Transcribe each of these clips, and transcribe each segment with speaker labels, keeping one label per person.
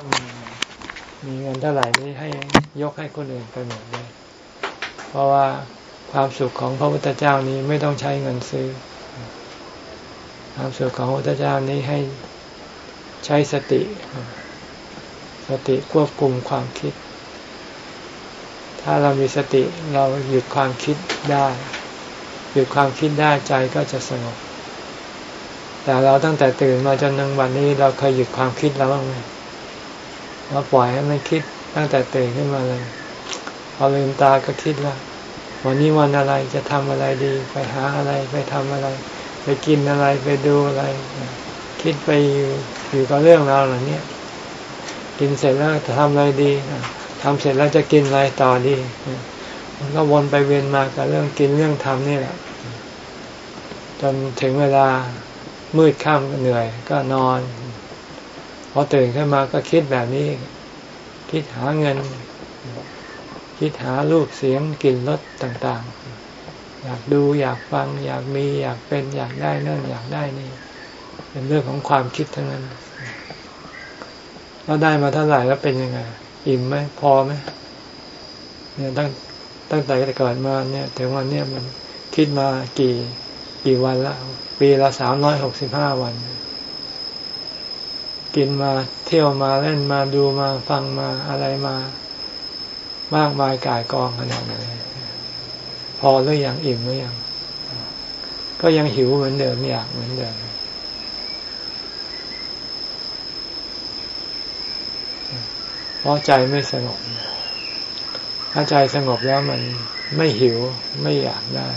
Speaker 1: ต้องมีมีเงินเท่าไหร่นี้ให้ยกให้คนอื่นไปหมดเลย เพราะว่าความสุขของพระพุทธเจ้านี้ไม่ต้องใช้เงินซื้อ ความสุขของพระพุทธเจ้านี้ให้ใช้สติ สติควบคุมความคิด ถ้าเรามีสติเราหยุดความคิดได้ หยุดความคิดได้ใจก็จะสงบ แต่เราตั้งแต่ตื่นมาจนถึงวันนี้เราเคยหยุดความคิดแล้วบ้างไหม เราปล่อยให้มันคิดตั้งแต่ตื่นขึ้นมาเลย พอลืมตาก็คิดล้ววันนี้วันอะไรจะทำอะไรดี ไปหาอะไรไปทำอะไร ไปกินอะไรไปดูอะไร คิดไปอยู่อยู่กับเรื่องราวเหล่านี้กินเสร็จแล้วจะทำอะไรดีทำเสร็จแล้วจะกินอะไรต่อดีมันก็วนไปเวียนมากับเรื่องกินเรื่องทำนี่แหละ จนถึงเวลามืดค่ำเหนื่อยก็นอน พอตื่นขึ้นมาก็คิดแบบนี้ คิดหาเงิน คิดหารูปเสียงกลิ่นรสต่างๆ อยากดูอยากฟัง อยากมีอยากเป็นอยากได้นั่นอยากได้นี่ เป็นเรื่องของความคิดทั้งนั้นเราได้มาเท่าไหร่แล้วเป็นยังไง อิ่มไหมพอไหมเนี่ยตั้งตั้งแต่เกิดมาเนี่ยถึงวันเนี้ยมันคิดมากี่กี่วันละปีละสามร้อยหกสิบห้าวัน กินมาเที่ยวมาเล่นมาดูมาฟังมาอะไรมามากมายกายกองขนาดไหนพอหรือยังอิ่มหรือยังก็ยังหิวเหมือนเดิมอยากเหมือนเดิมเพราะใจไม่สงบถ้าใจสงบแล้วมันไม่หิวไม่อยากได้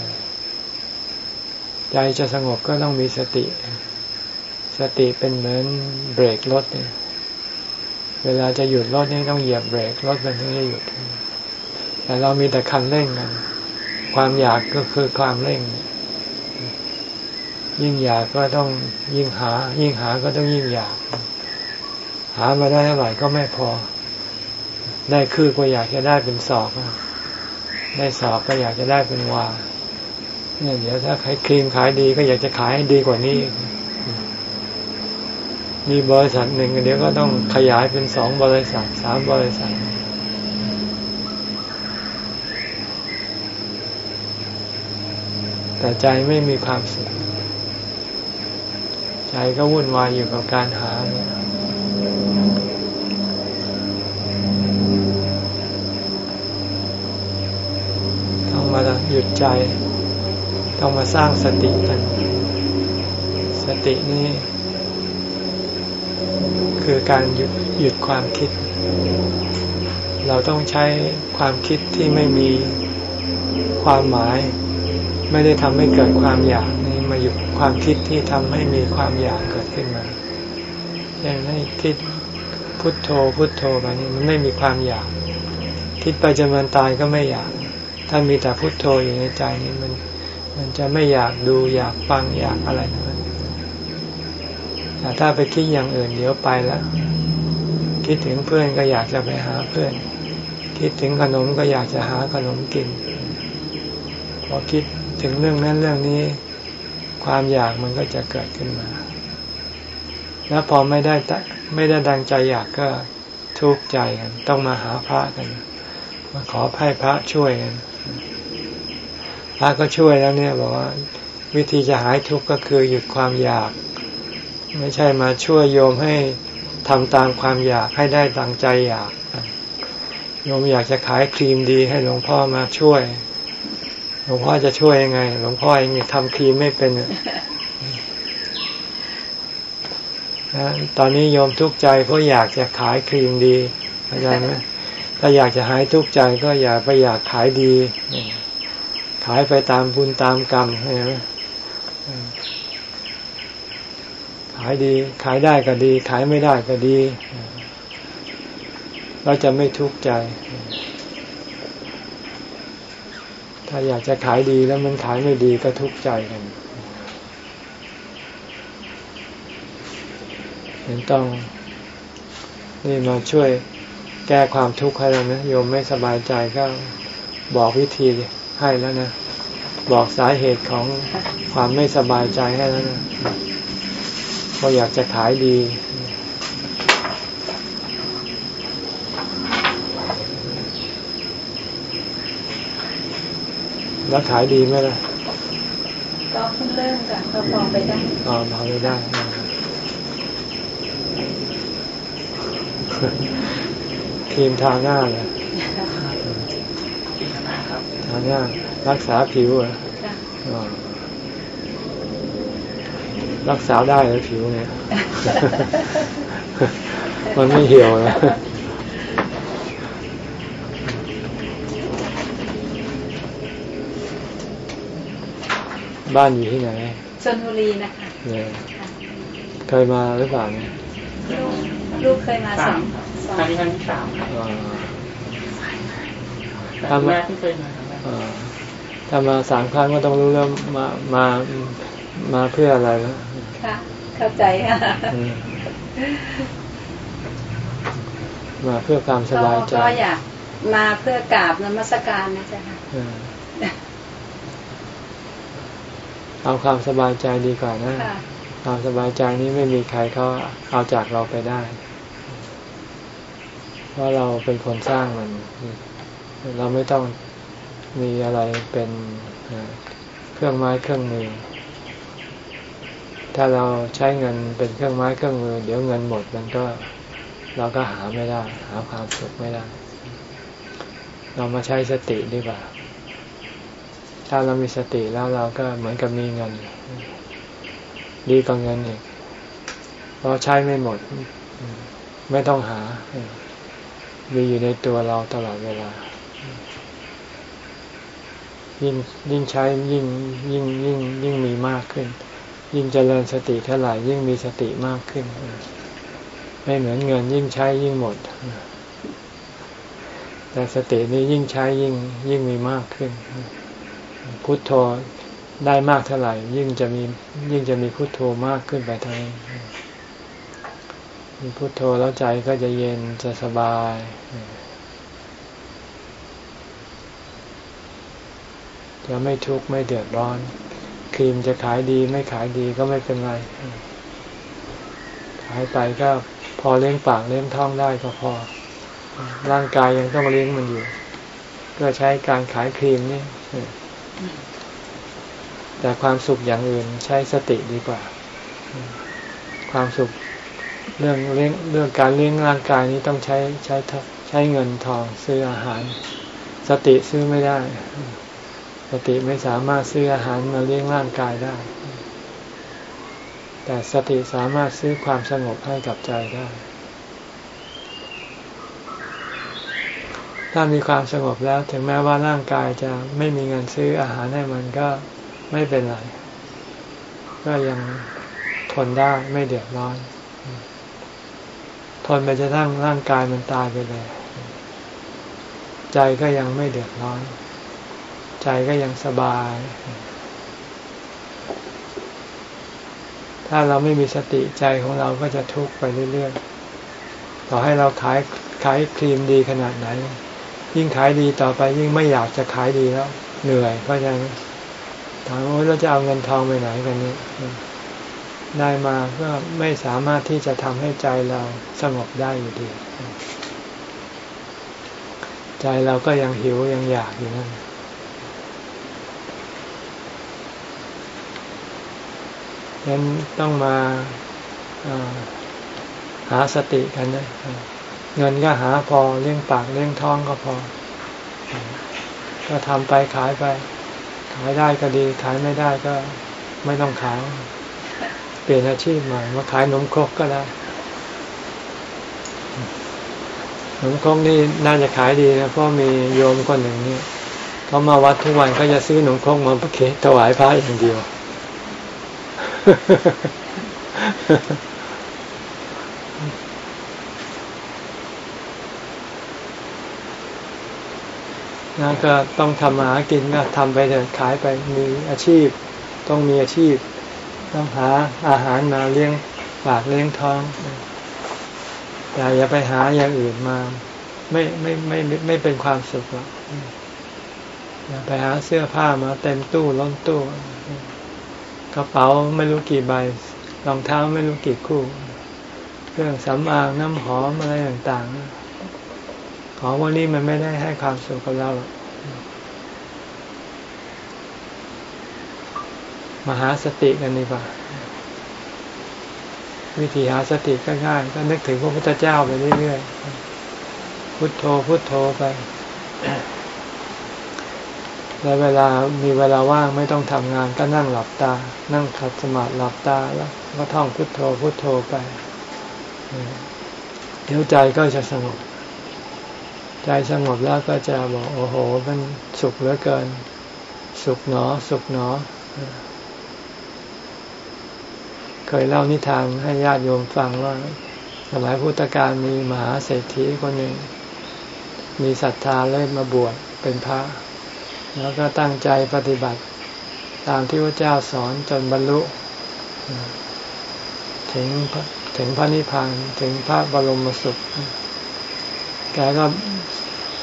Speaker 1: ใจจะสงบก็ต้องมีสติ สติเป็นเหมือนเบรกรถเนี่ยเวลาจะหยุดรถนี่ต้องเหยียบเบรกรถมันถึงจะหยุด แต่เรามีแต่คันเร่งกันความอยากก็คือความเร่ง ยิ่งอยากก็ต้องยิ่งหา ยิ่งหาก็ต้องยิ่งอยาก หามาได้เท่าไหร่ก็ไม่พอ ได้คือก็อยากจะได้เป็นสอบได้สอบก็อยากจะได้เป็นวาเนี่ยเดี๋ยวถ้าขายครีมขายดีก็อยากจะขายให้ดีกว่านี้ มีบริษัทหนึ่งเดี๋ยวก็ต้องขยายเป็นสองบริษัทสามบริษัท แต่ใจไม่มีความสุขใจก็วุ่นวายอยู่กับการหาเนี่ยมาหยุดใจ ต้องมาสร้างสติกัน สตินี้ คือการหยุดหยุดความคิด เราต้องใช้ความคิดที่ไม่มีความหมาย ไม่ได้ทำให้เกิดความอยากนี่มาหยุดความคิดที่ทำให้มีความอยากเกิดขึ้นมาอย่างให้คิดพุทโธพุทโธไปนี่มันไม่มีความอยาก คิดไปจนวันตายก็ไม่อยาก ถ้ามีแต่พุทโธอยู่ในใจนี้มัน มันจะไม่อยากดูอยากฟังอยากอะไรนะ แต่ถ้าไปคิดอย่างอื่นเดี๋ยวไปแล้วคิดถึงเพื่อนก็อยากจะไปหาเพื่อน คิดถึงขนมก็อยากจะหาขนมกิน พอคิดถึงเรื่องนั้นเรื่องนี้ ความอยากมันก็จะเกิดขึ้นมา แล้วพอไม่ได้ไม่ได้ดังใจอยากก็ทุกข์ใจกันต้องมาหาพระกันมาขอให้พระช่วยกันพระก็ช่วยแล้วเนี่ยบอกว่า วิธีจะหายทุกข์ก็คือหยุดความอยาก ไม่ใช่มาช่วยโยมให้ทำตามความอยากให้ได้ดังใจอยาก โยมอยากจะขายครีมดีให้หลวงพ่อมาช่วย หลวงพ่อจะช่วยยังไง หลวงพ่อเองทำครีมไม่เป็นนะตอนนี้โยมทุกข์ใจเพราะอยากจะขายครีมดีเข้าใจไหมถ้าอยากจะหายทุกข์ใจก็อย่าไปอยากขายดี ขายไปตามบุญตามกรรมใช่ไหมายดี ขายได้ก็ดี ขายไม่ได้ก็ดี เราจะไม่ทุกข์ใจ ถ้าอยากจะขายดีแล้วมันขายไม่ดีก็ทุกข์ใจกันเห็นต้อง นี่มาช่วยแก้ความทุกข์ให้เรานะโยมไม่สบายใจก็บอกวิธีให้แล้วนะ บอกสาเหตุของความไม่สบายใจให้แล้วนะ ก็อยากจะขายดี แล้วขายดีไหมล่ะ
Speaker 2: ก็เพิ่งเริ่มจากก็พอไปได้
Speaker 1: อ๋อพอไปได้ทีมทาหน้าเลยทาหน้ารักษาผิวอะ รักษาได้เลยผิวเนี่ย มันไม่เหี่ยวนะบ้านอยู่ที่ไหน
Speaker 2: ชลบุรีนะคะ
Speaker 1: เนี่ย
Speaker 2: ค่ะ
Speaker 1: เคยมาหรือเปล่าเนี่ย
Speaker 2: ลูกลูกเคยมาส
Speaker 3: สา
Speaker 2: อ
Speaker 3: ม
Speaker 2: ง
Speaker 3: ครับ
Speaker 2: สอง
Speaker 3: ครั้งนี้ครั้งที่สามครับ
Speaker 1: อ่า
Speaker 3: แต่
Speaker 1: ทำไม
Speaker 3: แรกที่เคยมาครั้งแรก
Speaker 1: อ่าถ้ามาสามครั้งก็ต้องรู้แล้วมามามาเพื่ออะไรแล้ว
Speaker 2: ค่ะ เข้าใจค่ะ
Speaker 1: อืมมาเพื่อความส
Speaker 2: ก็
Speaker 1: บายใจ
Speaker 2: ก็อยากมาเพื่อกราบนมัสการนะจ๊ะค่ะ
Speaker 1: เออเอาความสบายใจดีกว่านะ
Speaker 2: ค่ะ
Speaker 1: ความสบายใจนี้ไม่มีใครเขาเอาจากเราไปได้ เพราะเราเป็นคนสร้างมัน เราไม่ต้องมีอะไรเป็นเอ่อเครื่องไม้เครื่องมือ ถ้าเราใช้เงินเป็นเครื่องไม้เครื่องมือ เดี๋ยวเงินหมดมันก็เราก็หาไม่ได้ หาความสุขไม่ได้ เรามาใช้สติดีกว่า ถ้าเรามีสติแล้วเราก็เหมือนกับมีเงิน ดีกว่าเงินอีกเราใช้ไม่หมด ไม่ต้องหา มีอยู่ในตัวเราตลอดเวลา ยิ่งยิ่งใช้ยิ่งยิ่งยิ่งยิ่งมีมากขึ้น ยิ่งเจริญสติเท่าไหร่ยิ่งมีสติมากขึ้น ไม่เหมือนเงินยิ่งใช้ยิ่งหมด แต่สตินี้ยิ่งใช้ยิ่งยิ่งมีมากขึ้น พุทโธได้มากเท่าไหร่ ยิ่งจะมียิ่งจะมีพุทโธมากขึ้นไปท่านั้มีพุทโธแล้วใจก็จะเย็นจะสบายจะไม่ทุกข์ไม่เดือดร้อน ครีมจะขายดีไม่ขายดีก็ไม่เป็นไร ขายไปก็พอเลี้ยงปากเลี้ยงท้องได้ก็พอ ร่างกายยังต้องเลี้ยงมันอยู่ ก็ใช้การขายครีมนี่แต่ความสุขอย่างอื่นใช้สติดีกว่า ความสุขเรื่องเลี้ยงเรื่องการเลี้ยงร่างกายนี้ต้องใช้ใช้ใช้เงินทองซื้ออาหาร สติซื้อไม่ได้ สติไม่สามารถซื้ออาหารมาเลี้ยงร่างกายได้ แต่สติสามารถซื้อความสงบให้กับใจได้ ถ้ามีความสงบแล้วถึงแม้ว่าร่างกายจะไม่มีเงินซื้ออาหารให้มันก็ไม่เป็นไร ก็ยังทนได้ไม่เดือดร้อน ทนไปจะทั้งร่างกายมันตายไปเลย ใจก็ยังไม่เดือดร้อน ใจก็ยังสบาย ถ้าเราไม่มีสติใจของเราก็จะทุกข์ไปเรื่อยๆ ต่อให้เราขายขายครีมดีขนาดไหน ยิ่งขายดีต่อไปยิ่งไม่อยากจะขายดีแล้ว เหนื่อยเพราะฉะนั้นถามว่าเราจะเอาเงินทองไปไหนกันนี่ได้มาก็ไม่สามารถที่จะทำให้ใจเราสงบได้อยู่ดี ใจเราก็ยังหิวยังอยากอยู่นั่น ยังต้องมาหาสติกันนะเงินก็หาพอเลี้ยงปากเลี้ยงท้องก็พอ ก็ทำไปขายไป ขายได้ก็ดี ขายไม่ได้ก็ไม่ต้องขาย เปลี่ยนอาชีพใหม่มาขายนมครกก็ได้นมครกนี่น่าจะขายดีนะเพราะมีโยมคนหนึ่งเนี่ยเขามาวัดทุกวันเขาจะซื้อนมครกมาประเคนถวายพระอย่างเดียว นะก็ต้องทำมาหากินก็ทำไปเถอะขายไปมีอาชีพ ต้องมีอาชีพ ต้องหาอาหารมาเลี้ยงปากเลี้ยงท้องแต่อย่าไปหาอย่างอื่นมา ไม่ไม่ไม่ไม่ไม่เป็นความสุขหรอกอย่าไปหาเสื้อผ้ามาเต็มตู้ล้นตู้ กระเป๋าไม่รู้กี่ใบรองเท้าไม่รู้กี่คู่ เครื่องสำอางน้ำหอมอะไรต่างๆ ของวันนี้มันไม่ได้ให้ความสุขกับเราหรอกมาหาสติกันดีกว่าวิธีหาสติก็ง่ายก็นึกถึงพระพุทธเจ้าไปเรื่อยๆพุทโธพุทโธไป แล้วเวลามีเวลาว่างไม่ต้องทำงานก็นั่งหลับตา นั่งขัดสมาธิหลับตาแล้วก็ท่องพุทโธพุทโธไป เดี๋ยวใจก็จะสงบ ใจสงบแล้วก็จะบอกโอ้โห มันสุขเหลือเกิน สุขหนอ สุขหนอ เคยเล่านิทานให้ญาติโยมฟังว่าสมัยพุทธกาลมีมหาเศรษฐีคนหนึ่ง มีศรัทธาเล่มาบวชเป็นพระ แล้วก็ตั้งใจปฏิบัติ ตามที่พระเจ้าสอนจนบรรลุ ถึงถึงพระนิพพานถึงพระบรมสุข แกก็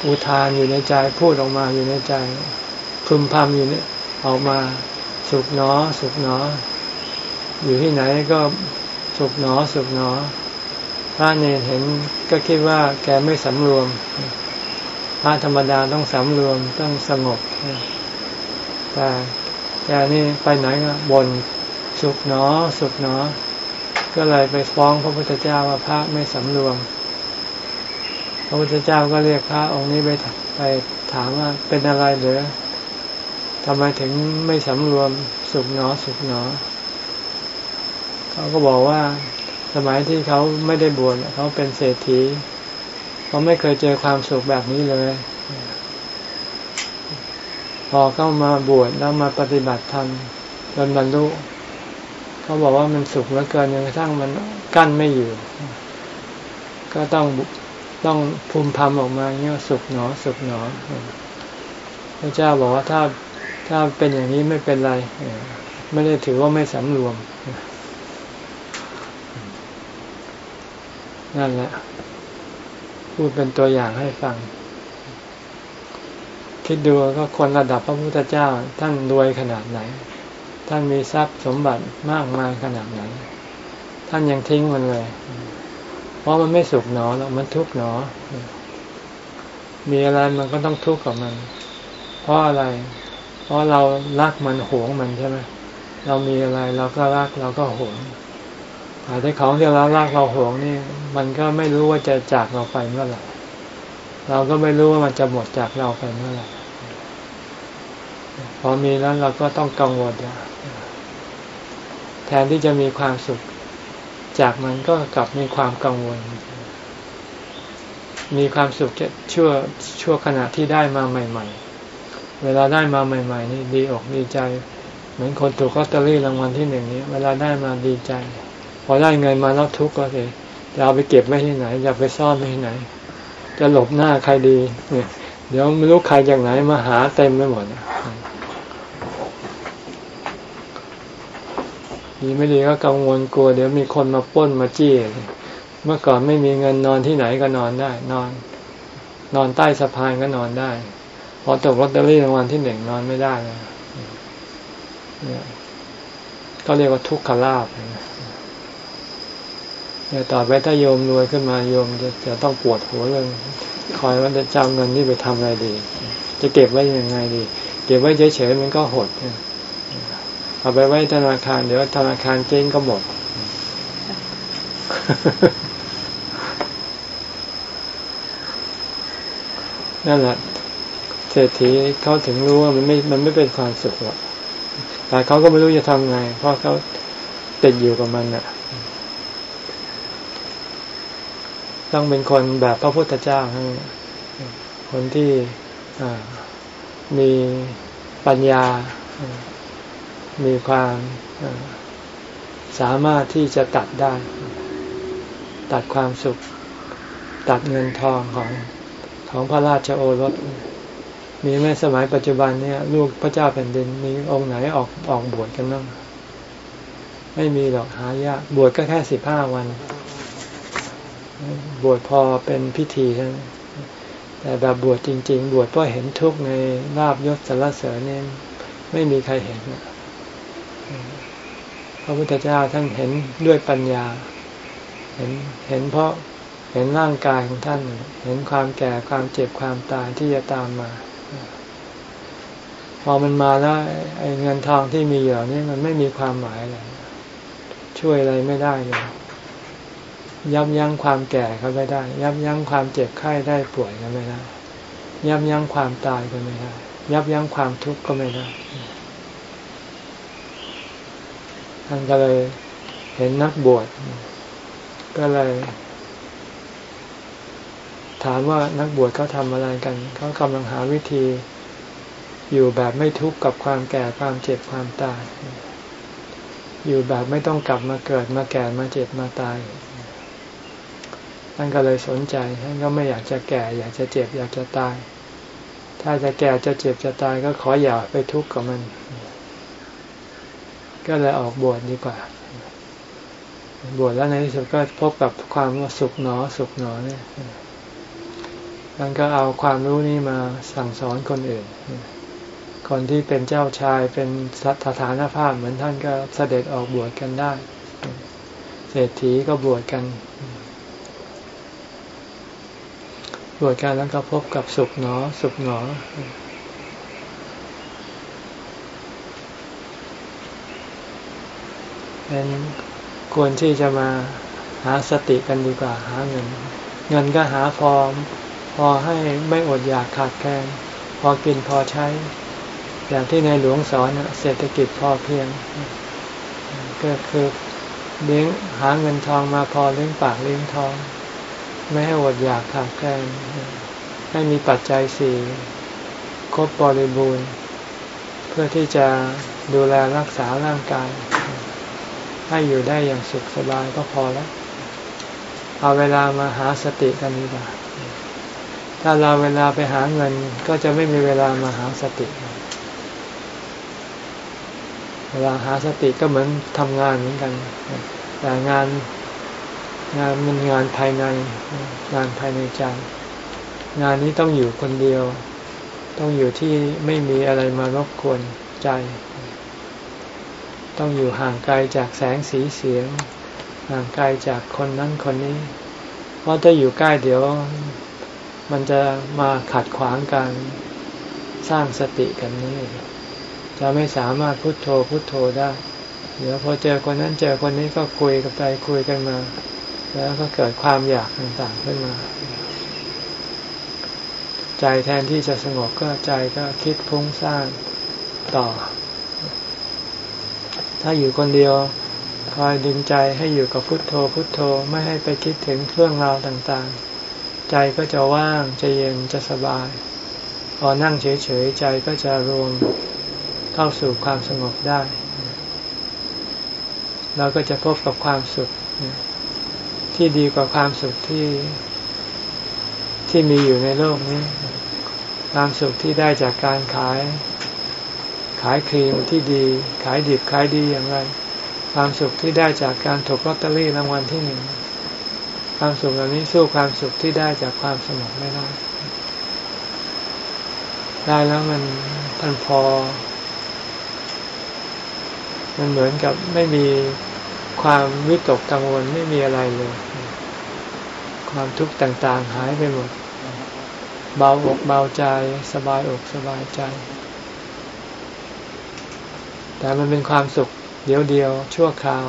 Speaker 1: อุทานอยู่ในใจพูดออกมาอยู่ในใจพึมพำอยู่เนี่ยออกมาสุขหนอ สุขหนอ อยู่ที่ไหนก็สุขหนอ สุขหนอพระเนรเห็นก็คิดว่าแกไม่สำรวม พระธรรมดาต้องสำรวมต้องสงบแต่แกนี่ไปไหนก็บนสุขหนอ สุขหนอ ก็เลยไปฟ้องพระพุทธเจ้าว่าพระไม่สำรวม พระพุทธเจ้าก็เรียกพระองค์นี้ไปไปถามว่าเป็นอะไรเหรือทำไมถึงไม่สำรวมสุขหนอสุขหนอ เขาก็บอกว่าสมัยที่เขาไม่ได้บวชเขาเป็นเศรษฐี เขาไม่เคยเจอความสุขแบบนี้เลย พอเข้ามาบวชแล้วมาปฏิบัติธรรมจนบรรลุเขาบอกว่ามันสุขเหลือเกินจนกระทั่งมันกั้นไม่อยู่ ก็ต้องต้องภูมิพำออกมาเงี้ยสุขหนอสุขหนอพระเจ้าบอกว่าถ้าถ้าเป็นอย่างนี้ไม่เป็นไรไม่ได้ถือว่าไม่สำรวมนั่นแหละ พูดเป็นตัวอย่างให้ฟัง คิดดูก็คนระดับพระพุทธเจ้า ท่านรวยขนาดไหน ท่านมีทรัพย์สมบัติมากมายขนาดไหน ท่านยังทิ้งมันเลย เพราะมันไม่สุขหนอแล้วมันทุกข์หนอ มีอะไรมันก็ต้องทุกข์กับมัน เพราะอะไร เพราะเรารักมันหวงมันใช่ไหมเรามีอะไรเราก็รักเราก็หวง แต่ของที่เรารักเราหวงนี่ มันก็ไม่รู้ว่าจะจากเราไปเมื่อไหร่เราก็ไม่รู้ว่ามันจะหมดจากเราไปเมื่อไหร่พอมีแล้วเราก็ต้องกังวลแทนที่จะมีความสุข จากมันก็กลับมีความกังวล มีความสุขชั่วชั่วขณะที่ได้มาใหม่ ๆ เวลาได้มาใหม่ ๆ นี่ดีอกดีใจ เหมือนคนถูกลอตเตอรี่รางวัลที่หนึ่งนี้ เวลาได้มาดีใจ อได้เงินมาแล้วทุกข์ก็เลยจะเอาไปเก็บไว้ที่ไหนจะไปซ่อนไว้ที่ไหน จะหลบหน้าใครดีเนี่ยเดี๋ยวไม่รู้ใครจากไหนมาหาเต็มไปหมดดีไม่ดีก็กังวลกลัว เดี๋ยวมีคนมาป้นมาจี้ เมื่อก่อนไม่มีเงินนอนที่ไหนก็นอนได้ นอน นอนใต้สะพานก็นอนได้ พอตกลอตเตอรี่รางวัลที่หนึ่งนอนไม่ได้เลยเนี่ยก็เรียกว่าทุกขลาภเนี่ยต่อไปถ้าโยมรวยขึ้นมาโยมจะจะต้องปวดหัวเรื่องคอยว่าจะจำเงินนี่ไปทำอะไรดี จะเก็บไว้ยังไงดี เก็บไว้เฉยๆมันก็หดเอาไปไว้ธนาคารเดี๋ยวธนาคารเจ๊งก็หมดนั่นแหละเศรษฐีเขาถึงรู้ว่ามันไม่ มันไม่เป็นความสุขหรอกแต่เขาก็ไม่รู้จะทำไง เพราะเขาติดอยู่กับมันน่ะ ต้องเป็นคนแบบพระพุทธเจ้าคนที่มีปัญญา มีความสามารถที่จะตัดได้ ตัดความสุข ตัดเงินทองของของพระราชโอรส มีแม่สมัยปัจจุบันเนี่ยลูกพระเจ้าแผ่นดินมีองค์ไหนออกออกบวชกันบ้างไม่มีหรอกหายากบวชก็แค่สิบห้าวัน บวชพอเป็นพิธีใช่ไหมแต่แบบบวชจริง ๆ บวชเพราะเห็นทุกข์ในลาบยศสารเสริญเนี่ยไม่มีใครเห็นพระพุทธเจ้าท่านเห็นด้วยปัญญา เห็นเห็นเพราะเห็นร่างกายของท่าน เห็นความแก่ความเจ็บความตายที่จะตามมา พอมันมาแล้วไอ้เงินทองที่มีอยู่นี่มันไม่มีความหมายอะไรช่วยอะไรไม่ได้เลย ยับยั้งความแก่ก็ไม่ได้ ยับยั้งความเจ็บไข้ได้ป่วยก็ไม่ได้ ยับยั้งความตายก็ไม่ได้ ยับยั้งความทุกข์ก็ไม่ได้ท่านก็เลยเห็นนักบวชก็เลย ถามว่านักบวชเขาทำอะไรกันเขากำลังหาวิธีอยู่แบบไม่ทุกข์กับความแก่ความเจ็บความตาย อยู่แบบไม่ต้องกลับมาเกิดมาแก่มาเจ็บมาตาย ท่านก็เลยสนใจท่านก็ไม่อยากจะแก่ อยากจะเจ็บ อยากจะตาย ถ้าจะแก่จะเจ็บจะตายก็ขออย่าไปทุกข์กับมัน ก็เลยออกบวชดีกว่า บวชแล้วในที่สุดก็พบกับความว่าสุขหนอสุขหนอเนี่ยท่านก็เอาความรู้นี้มาสั่งสอนคนอื่น คนที่เป็นเจ้าชายเป็นสถานภาพเหมือนท่านก็เสด็จออกบวชกันได้ เศรษฐีก็บวชกัน บวชกันแล้วก็พบกับสุขหนอ สุขหนอ เป็นควรที่จะมาหาสติกันดีกว่าหาเงิน เงินก็หาพอพอให้ไม่อดอยากขาดแคลนพอกินพอใช้ อย่างที่ในหลวงสอนเศรษฐกิจพอเพียง ก็คือเลี้ยงหาเงินทองมาพอเลี้ยงปากเลี้ยงท้อง ไม่ให้อดอยากขาดแคลนให้มีปัจจัยสี่ครบบริบูรณ์ เพื่อที่จะดูแลรักษาร่างกาย ให้อยู่ได้อย่างสุขสบายก็พอแล้ว เอาเวลามาหาสติกันดีกว่าถ้าเราเวลาไปหาเงินก็จะไม่มีเวลามาหาสติ เวลาหาสติก็เหมือนทำงานเหมือนกัน แต่งาน งานมันงานภายใน งานภายในใจ งานนี้ต้องอยู่คนเดียว ต้องอยู่ที่ไม่มีอะไรมารบกวนใจ ต้องอยู่ห่างไกลจากแสงสีเสียง ห่างไกลจากคนนั้นคนนี้ เพราะถ้าอยู่ใกล้เดี๋ยว มันจะมาขัดขวางการสร้างสติกันนี้จะไม่สามารถพุโทโธพุโทโธได้ เดี๋ยวพอเจอคนนั้นเจอคนนี้ก็คุยกันไปคุยกันมา แล้วก็เกิดความอยากต่างๆขึ้นมา ใจแทนที่จะสงบก็ใจก็คิดพุ่งสร้างต่อ ถ้าอยู่คนเดียวคอยดึงใจให้อยู่กับพุทโธพุทโธไม่ให้ไปคิดถึงเรื่องราวต่างๆ ใจก็จะว่างจะเย็นจะสบาย พอนั่งเฉยๆใจก็จะรวมเข้าสู่ความสงบได้ เราก็จะพบกับความสุข ที่ดีกว่าความสุขที่ที่มีอยู่ในโลกนี้ ความสุขที่ได้จากการขาย ขายครีมที่ดี ขายดิบขายดีอย่างไร ความสุขที่ได้จากการถูกลอตเตอรี่รางวัลที่หนึ่งความสุขเหล่านี้สู้ความสุขที่ได้จากความสงบไม่ได้ได้แล้วมันมันพอ มันเหมือนกับไม่มีความวิตกกังวลไม่มีอะไรเลย ความทุกข์ต่างๆ หายไปหมด เบาอกเบาใจ สบายอกสบายใจ แต่มันเป็นความสุขเดียวเดียวชั่วคราว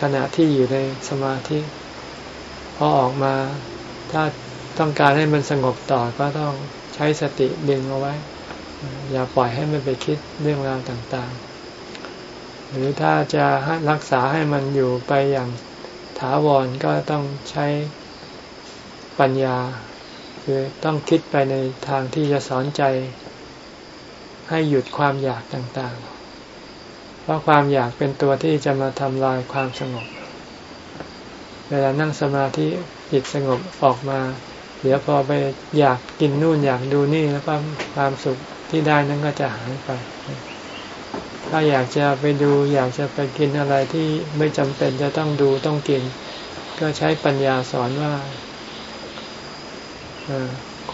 Speaker 1: ขณะที่อยู่ในสมาธิพอออกมา ถ้าต้องการให้มันสงบต่อก็ต้องใช้สติดึงเอาไว้ อย่าปล่อยให้มันไปคิดเรื่องราวต่างๆ หรือถ้าจะรักษาให้มันอยู่ไปอย่างถาวรก็ต้องใช้ ปัญญา คือต้องคิดไปในทางที่จะสอนใจ ให้หยุดความอยากต่างๆ เพราะความอยากเป็นตัวที่จะมาทำลายความสงบ เวลานั่งสมาธิจิตสงบออกมา เดี๋ยวพอไปอยากกินนู่นอยากดูนี่แล้วความสุขที่ได้นั้นก็จะหายไปถ้าอยากจะไปดูอยากจะไปกินอะไรที่ไม่จำเป็นจะต้องดูต้องกิน ก็ใช้ปัญญาสอนว่า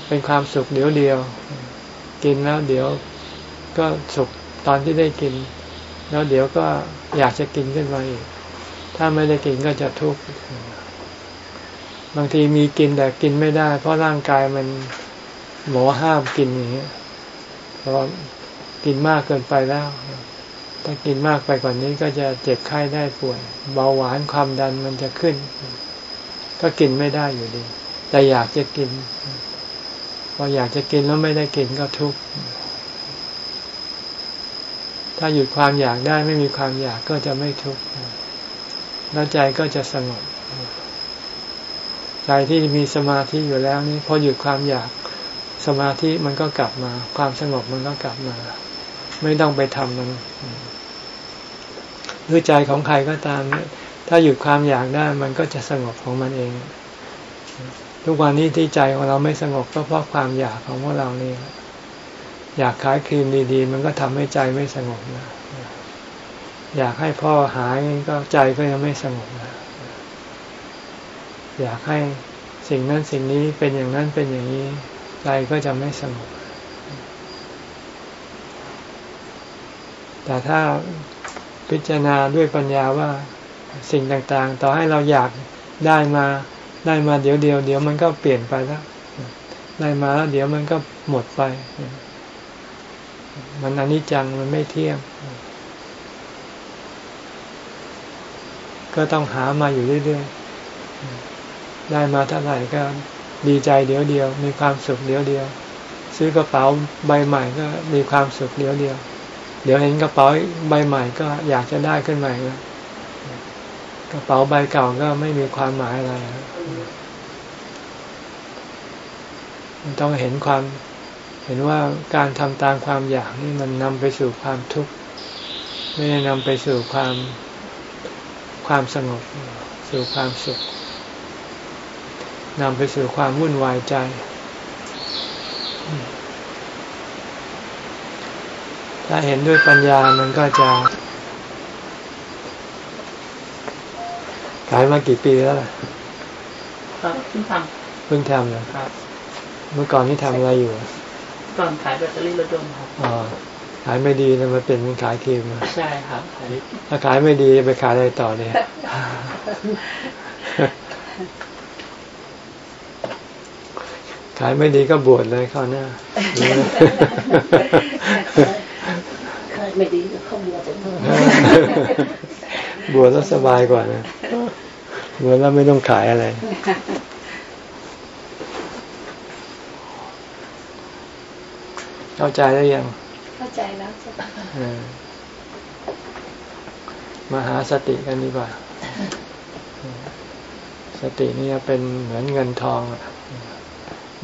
Speaker 1: เป็นความสุขเดี๋ยวเดียว กินแล้วเดี๋ยวก็สุขตอนที่ได้กิน แล้วเดี๋ยวก็อยากจะกินขึ้นมาอีก ถ้าไม่ได้กินก็จะทุกข์บางทีมีกินแต่กินไม่ได้ เพราะร่างกายมันหมอห้ามกินอย่างเงี้ยเพราะกินมากเกินไปแล้ว ถ้ากินมากไปกว่านนี้ก็จะเจ็บไข้ได้ป่วย เบาหวานความดันมันจะขึ้น ก็กินไม่ได้อยู่ดี แต่อยากจะกิน พออยากจะกินแล้วไม่ได้กินก็ทุกข์ถ้าหยุดความอยากได้ไม่มีความอยากก็จะไม่ทุกข์แล้วใจก็จะสงบใจที่มีสมาธิอยู่แล้วนี่พอหยุดความอยากสมาธิมันก็กลับมา ความสงบมันก็กลับมา ไม่ต้องไปทำมันหรือใจของใครก็ตาม ถ้าหยุดความอยากได้มันก็จะสงบของมันเอง ทุกวันนี้ที่ใจของเราไม่สงบก็เพราะความอยากของพวกเรานี่อยากขายครีมดีๆ มันก็ทำให้ใจไม่สงบนะอยากให้พ่อหายก็ใจก็ยังไม่สงบนะอยากให้สิ่งนั้นสิ่งนี้เป็นอย่างนั้นเป็นอย่างนี้ ใจก็จะไม่สงบแต่ถ้าพิจารณาด้วยปัญญาว่าสิ่งต่างๆ ต่อให้เราอยากได้มา ได้มาเดี๋ยวเดียวเดี๋ยวมันก็เปลี่ยนไปแล้วได้มาแล้วเดี๋ยวมันก็หมดไป มันอนิจจังมันไม่เที่ยง ก็ต้องหามาอยู่เรื่อยๆ ได้มาเท่าไหร่ก็ดีใจเดี๋ยวเดียว มีความสุขเดี๋ยวเดียว ซื้อกระเป๋าใบใหม่ก็มีความสุขเดี๋ยวเดียว เดี๋ยวเห็นกระเป๋าใบใหม่ก็อยากจะได้ขึ้นใหม่แล้วกระเป๋าใบเก่าก็ไม่มีความหมายอะไรมัน ต้องเห็นความเห็นว่าการทำตามความอยากนี่มันนำไปสู่ความทุกข์ไม่ได้นำไปสู่ความความสงบ สู่ความสุขนำไปสู่ความวุ่นวายใจ ถ้าเห็นด้วยปัญญามันก็จะขายมากี่ปีแล้วล่ะ
Speaker 3: ครับเพิ่งท
Speaker 1: เพิ่งทำเหรอำ
Speaker 3: ครับ
Speaker 1: เมื่อก่อนนี่ทำอะไรอยู่
Speaker 3: ก่อนขายแบตเตอรี่รถยนต์ครับ
Speaker 1: อ๋อขายไม่ดีเลยมาเป็นขายครีมอะ
Speaker 3: ใช่ครับขาย
Speaker 1: ถ้าขายไม่ดีไปขายอะไรต่อเนี่ยขายไม่ดีก็บวชเลยข้าวหน้า
Speaker 4: เคยไม่ดีก็เข้าบัวจะเพิ่ม
Speaker 1: บวชแล้วสบายกว่านะ บวชแล้วไม่ต้องขายอะไร เข้าใจแล้วยัง
Speaker 2: เข้าใจแล้วเจ้าค่ะ
Speaker 1: เออมาหาสติกันดีกว่า สตินี่เป็นเหมือนเงินทองอะ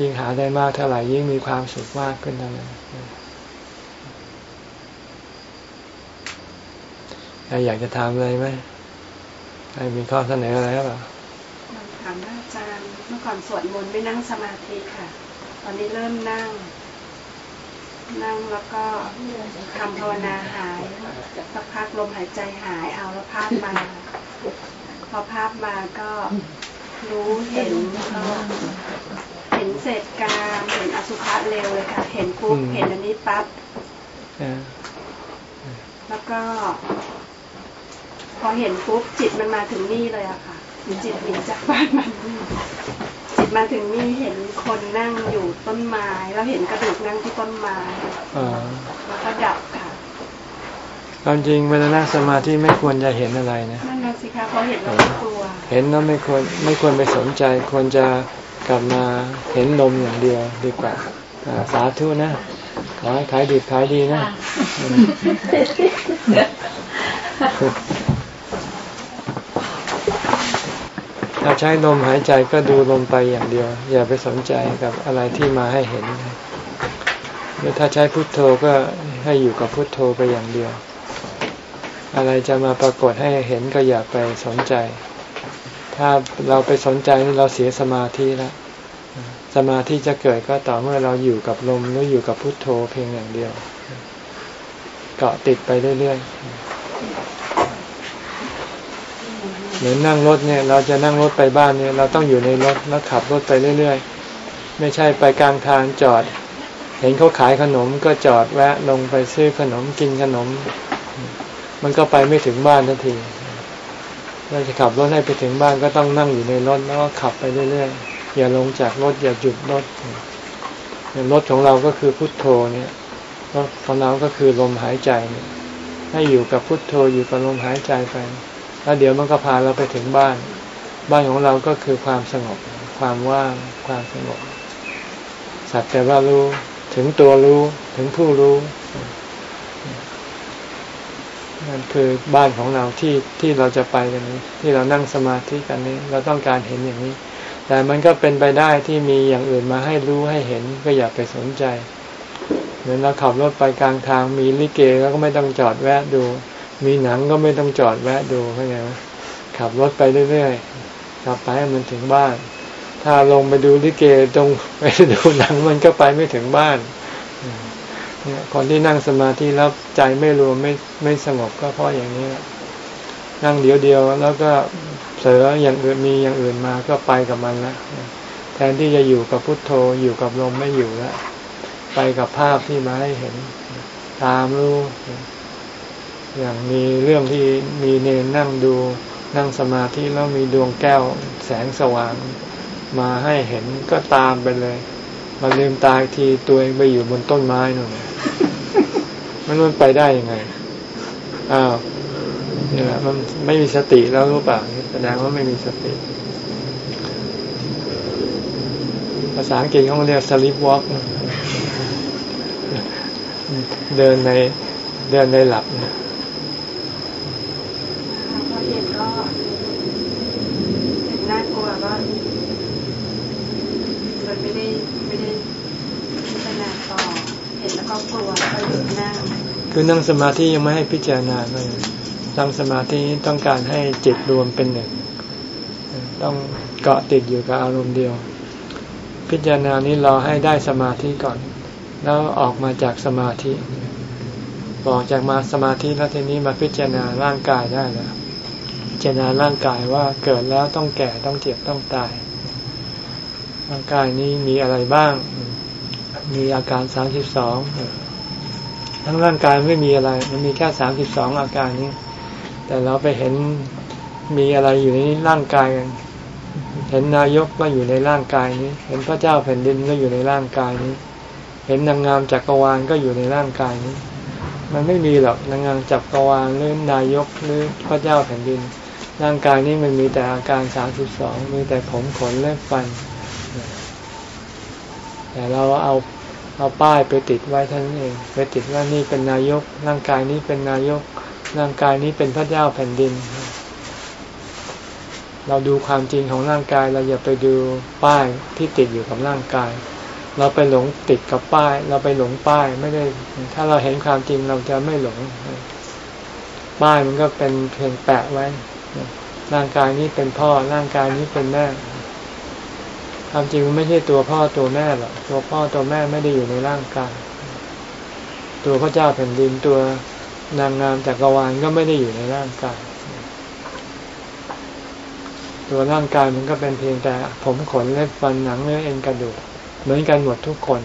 Speaker 1: ยิ่งหาได้มากเท่าไหร่ยิ่งมีความสุขมากขึ้นเท่านั้นใครอยากจะถามอะไรไหม ใครมีข้อเสนออะไรหรือเปล่า
Speaker 5: ถามอาจารย์เมื่อก่อนสวดมนต์ไม่นั่งสมาธิค่ะ ตอนนี้เริ่มนั่ง นั่งแล้วก็ทำภาวนาหายสักพักลมหายใจหายเอาแล้วภาพมา พอภาพมาก็รู้เห็นก็เห็นเศษกามเห็นอสุภะเร็วเลยค่ะ เห็นปุ๊บเห็นอันนี้ปั๊บ
Speaker 1: เออ
Speaker 5: แล้วก็ พอเห็นปุ๊บจิตมันมาถึงนี่เลยอะค่ะ จิตหนีจากบ้านมันนี่จิตมาถึงนี่เห็นคนนั่งอยู่ต้นไม้แล้วเห็นกระดูกนั่งที่ต้นไม้
Speaker 1: เออ
Speaker 5: แล้วก็ดับค่ะ
Speaker 1: ความจริงเวลานั่งสมาธิไม่ควรจะเห็นอะไรนะ
Speaker 5: นั่นน่ะสิคะพอเห็นแล้วก็กลัว
Speaker 1: เห็นแล้วไม่ควรไม่ควรไปสนใจ ควรจะกลับมาเห็นลมอย่างเดียวดีกว่าอ่าสาธุนะขอให้ขายดีขายดีนะ ถ้าใช้ลมหายใจก็ดูลมไปอย่างเดียว อย่าไปสนใจกับอะไรที่มาให้เห็นหรือถ้าใช้พุทโธก็ให้อยู่กับพุทโธไปอย่างเดียว อะไรจะมาปรากฏให้เห็นก็อย่าไปสนใจ ถ้าเราไปสนใจนี่เราเสียสมาธิแล้วสมาธิจะเกิดก็ต่อเมื่อเราอยู่กับลมหรืออยู่กับพุทโธเพียงอย่างเดียว เกาะติดไปเรื่อยๆ เห มือนนั่งรถเนี่ย เราจะนั่งรถไปบ้านเนี่ย เราต้องอยู่ในรถแล้วขับรถไปเรื่อยๆ ไม่ใช่ไปกลางทางจอด เห็นเขาขายขนมก็จอดแวะลงไปซื้อขนมกินขนม มันก็ไปไม่ถึงบ้านทันทีเราจะขับรถให้ไปถึงบ้านก็ต้องนั่งอยู่ในรถแล้วก็ขับไปเรื่อยๆ อย่าลงจากรถอย่าหยุดรถรถของเราก็คือพุทโธเนี่ยก็ของเราก็คือลมหายใจเนี่ยให้อยู่กับพุทโธอยู่กับลมหายใจไป แล้วเดี๋ยวมันก็พาเราไปถึงบ้าน บ้านของเราก็คือความสงบ ความว่าง ความสงบ สักแต่ว่ารู้ ถึงตัวรู้ ถึงผู้รู้ นั่นคือบ้านของเราที่ที่เราจะไปกันนี้ ที่เรานั่งสมาธิกันนี้ เราต้องการเห็นอย่างนี้ แต่มันก็เป็นไปได้ที่มีอย่างอื่นมาให้รู้ให้เห็นก็อย่าไปสนใจ เหมือนเราขับรถไปกลางทางมีลิเกแล้วก็ไม่ต้องจอดแวะดู มีหนังก็ไม่ต้องจอดแวะดูเข้าใจไหมขับรถไปเรื่อยๆขับไปให้มันถึงบ้าน ถ้าลงไปดูลิเกตรงไปดูหนังมันก็ไปไม่ถึงบ้านเนี่ยคนที่นั่งสมาธิแล้วใจไม่รวมไม่ไม่สงบก็เพราะอย่างนี้นั่งเดียวเดียวแล้วก็เสืออย่างอื่นมีอย่างอื่นมาก็ไปกับมันละแทนที่จะอยู่กับพุทโธอยู่กับลมไม่อยู่แล้วไปกับภาพที่มาให้เห็น ตามรู้ อย่างมีเรื่องที่มีเนนนั่งดูนั่งสมาธิแล้วมีดวงแก้วแสงสว่าง มาให้เห็นก็ตามไปเลยมาลืมตายทีตัวเองไปอยู่บนต้นไม้นู่นมันมันไปได้ยังไงอ้าวนี่แหละมันไม่มีสติแล้วรู้ป่ะแสดงว่าไม่มีสติ ภาษาอังกฤษเขาเรียก sleep walk เดินในเดินในหลับนี่ย
Speaker 5: พอเห็นก็เห็นน่ากลัวก็เลยไม่ได้ไม่ได้พิจารณาต่อ เห็นแล้วก็กลัวก็หยุดนั่ง
Speaker 1: คือนั่งสมาธิยังไม่ให้พิจารณาเลยนั่งสมาธิต้องการให้จิตรวมเป็นหนึ่ง ต้องเกาะติดอยู่กับอารมณ์เดียว พิจารณานี้รอให้ได้สมาธิก่อน แล้วออกมาจากสมาธิออกจากมาสมาธิแล้วทีนี้มาพิจารณาร่างกายได้แล้วพิจารณาร่างกายว่าเกิดแล้วต้องแก่ต้องเจ็บต้องตาย ร่างกายนี้มีอะไรบ้าง มีอาการสามสิบสอง ทั้งร่างกายไม่มีอะไร มันมีแค่สามสิบสองอาการนี้ แต่เราไปเห็นมีอะไรอยู่ในร่างกายกันเห็นนายกก็อยู่ในร่างกายนี้ เห็นพระเจ้าแผ่นดินก็อยู่ในร่างกายนี้ เห็นนางงามจักรวาลก็อยู่ในร่างกายนี้ มันไม่มีหรอกนางงามจักรวาลหรือนายกหรือพระเจ้าแผ่นดิน ร่างกายนี้มันมีแต่อาการสามสิบสองมีแต่ผมขนเล็บฟัน แต่เราเอา เอาป้ายไปติดไว้ท่านเอง ไปติดว่านี่เป็นนายก ร่างกายนี้เป็นนายก ร่างกายนี้เป็นพระเจ้าแผ่นดิน เราดูความจริงของร่างกาย เราอย่าไปดูป้ายที่ติดอยู่กับร่างกาย เราไปหลงติดกับป้าย เราไปหลงป้ายไม่ได้ ถ้าเราเห็นความจริงเราจะไม่หลง ป้ายมันก็เป็นเพียงแปะไว้ ร่างกายนี้เป็นพ่อ ร่างกายนี้เป็นแม่ ความจริงมันไม่ใช่ตัวพ่อตัวแม่หรอกตัวพ่อตัวแม่ไม่ได้อยู่ในร่างกาย ตัวพระเจ้าแผ่นดินตัวนางงามจักรวาลก็ไม่ได้อยู่ในร่างกาย ตัวร่างกายมันก็เป็นเพียงแต่ผมขนเล็บฟันหนังเนื้อเอ็นกระดูกเหมือนกันหมดทุกคน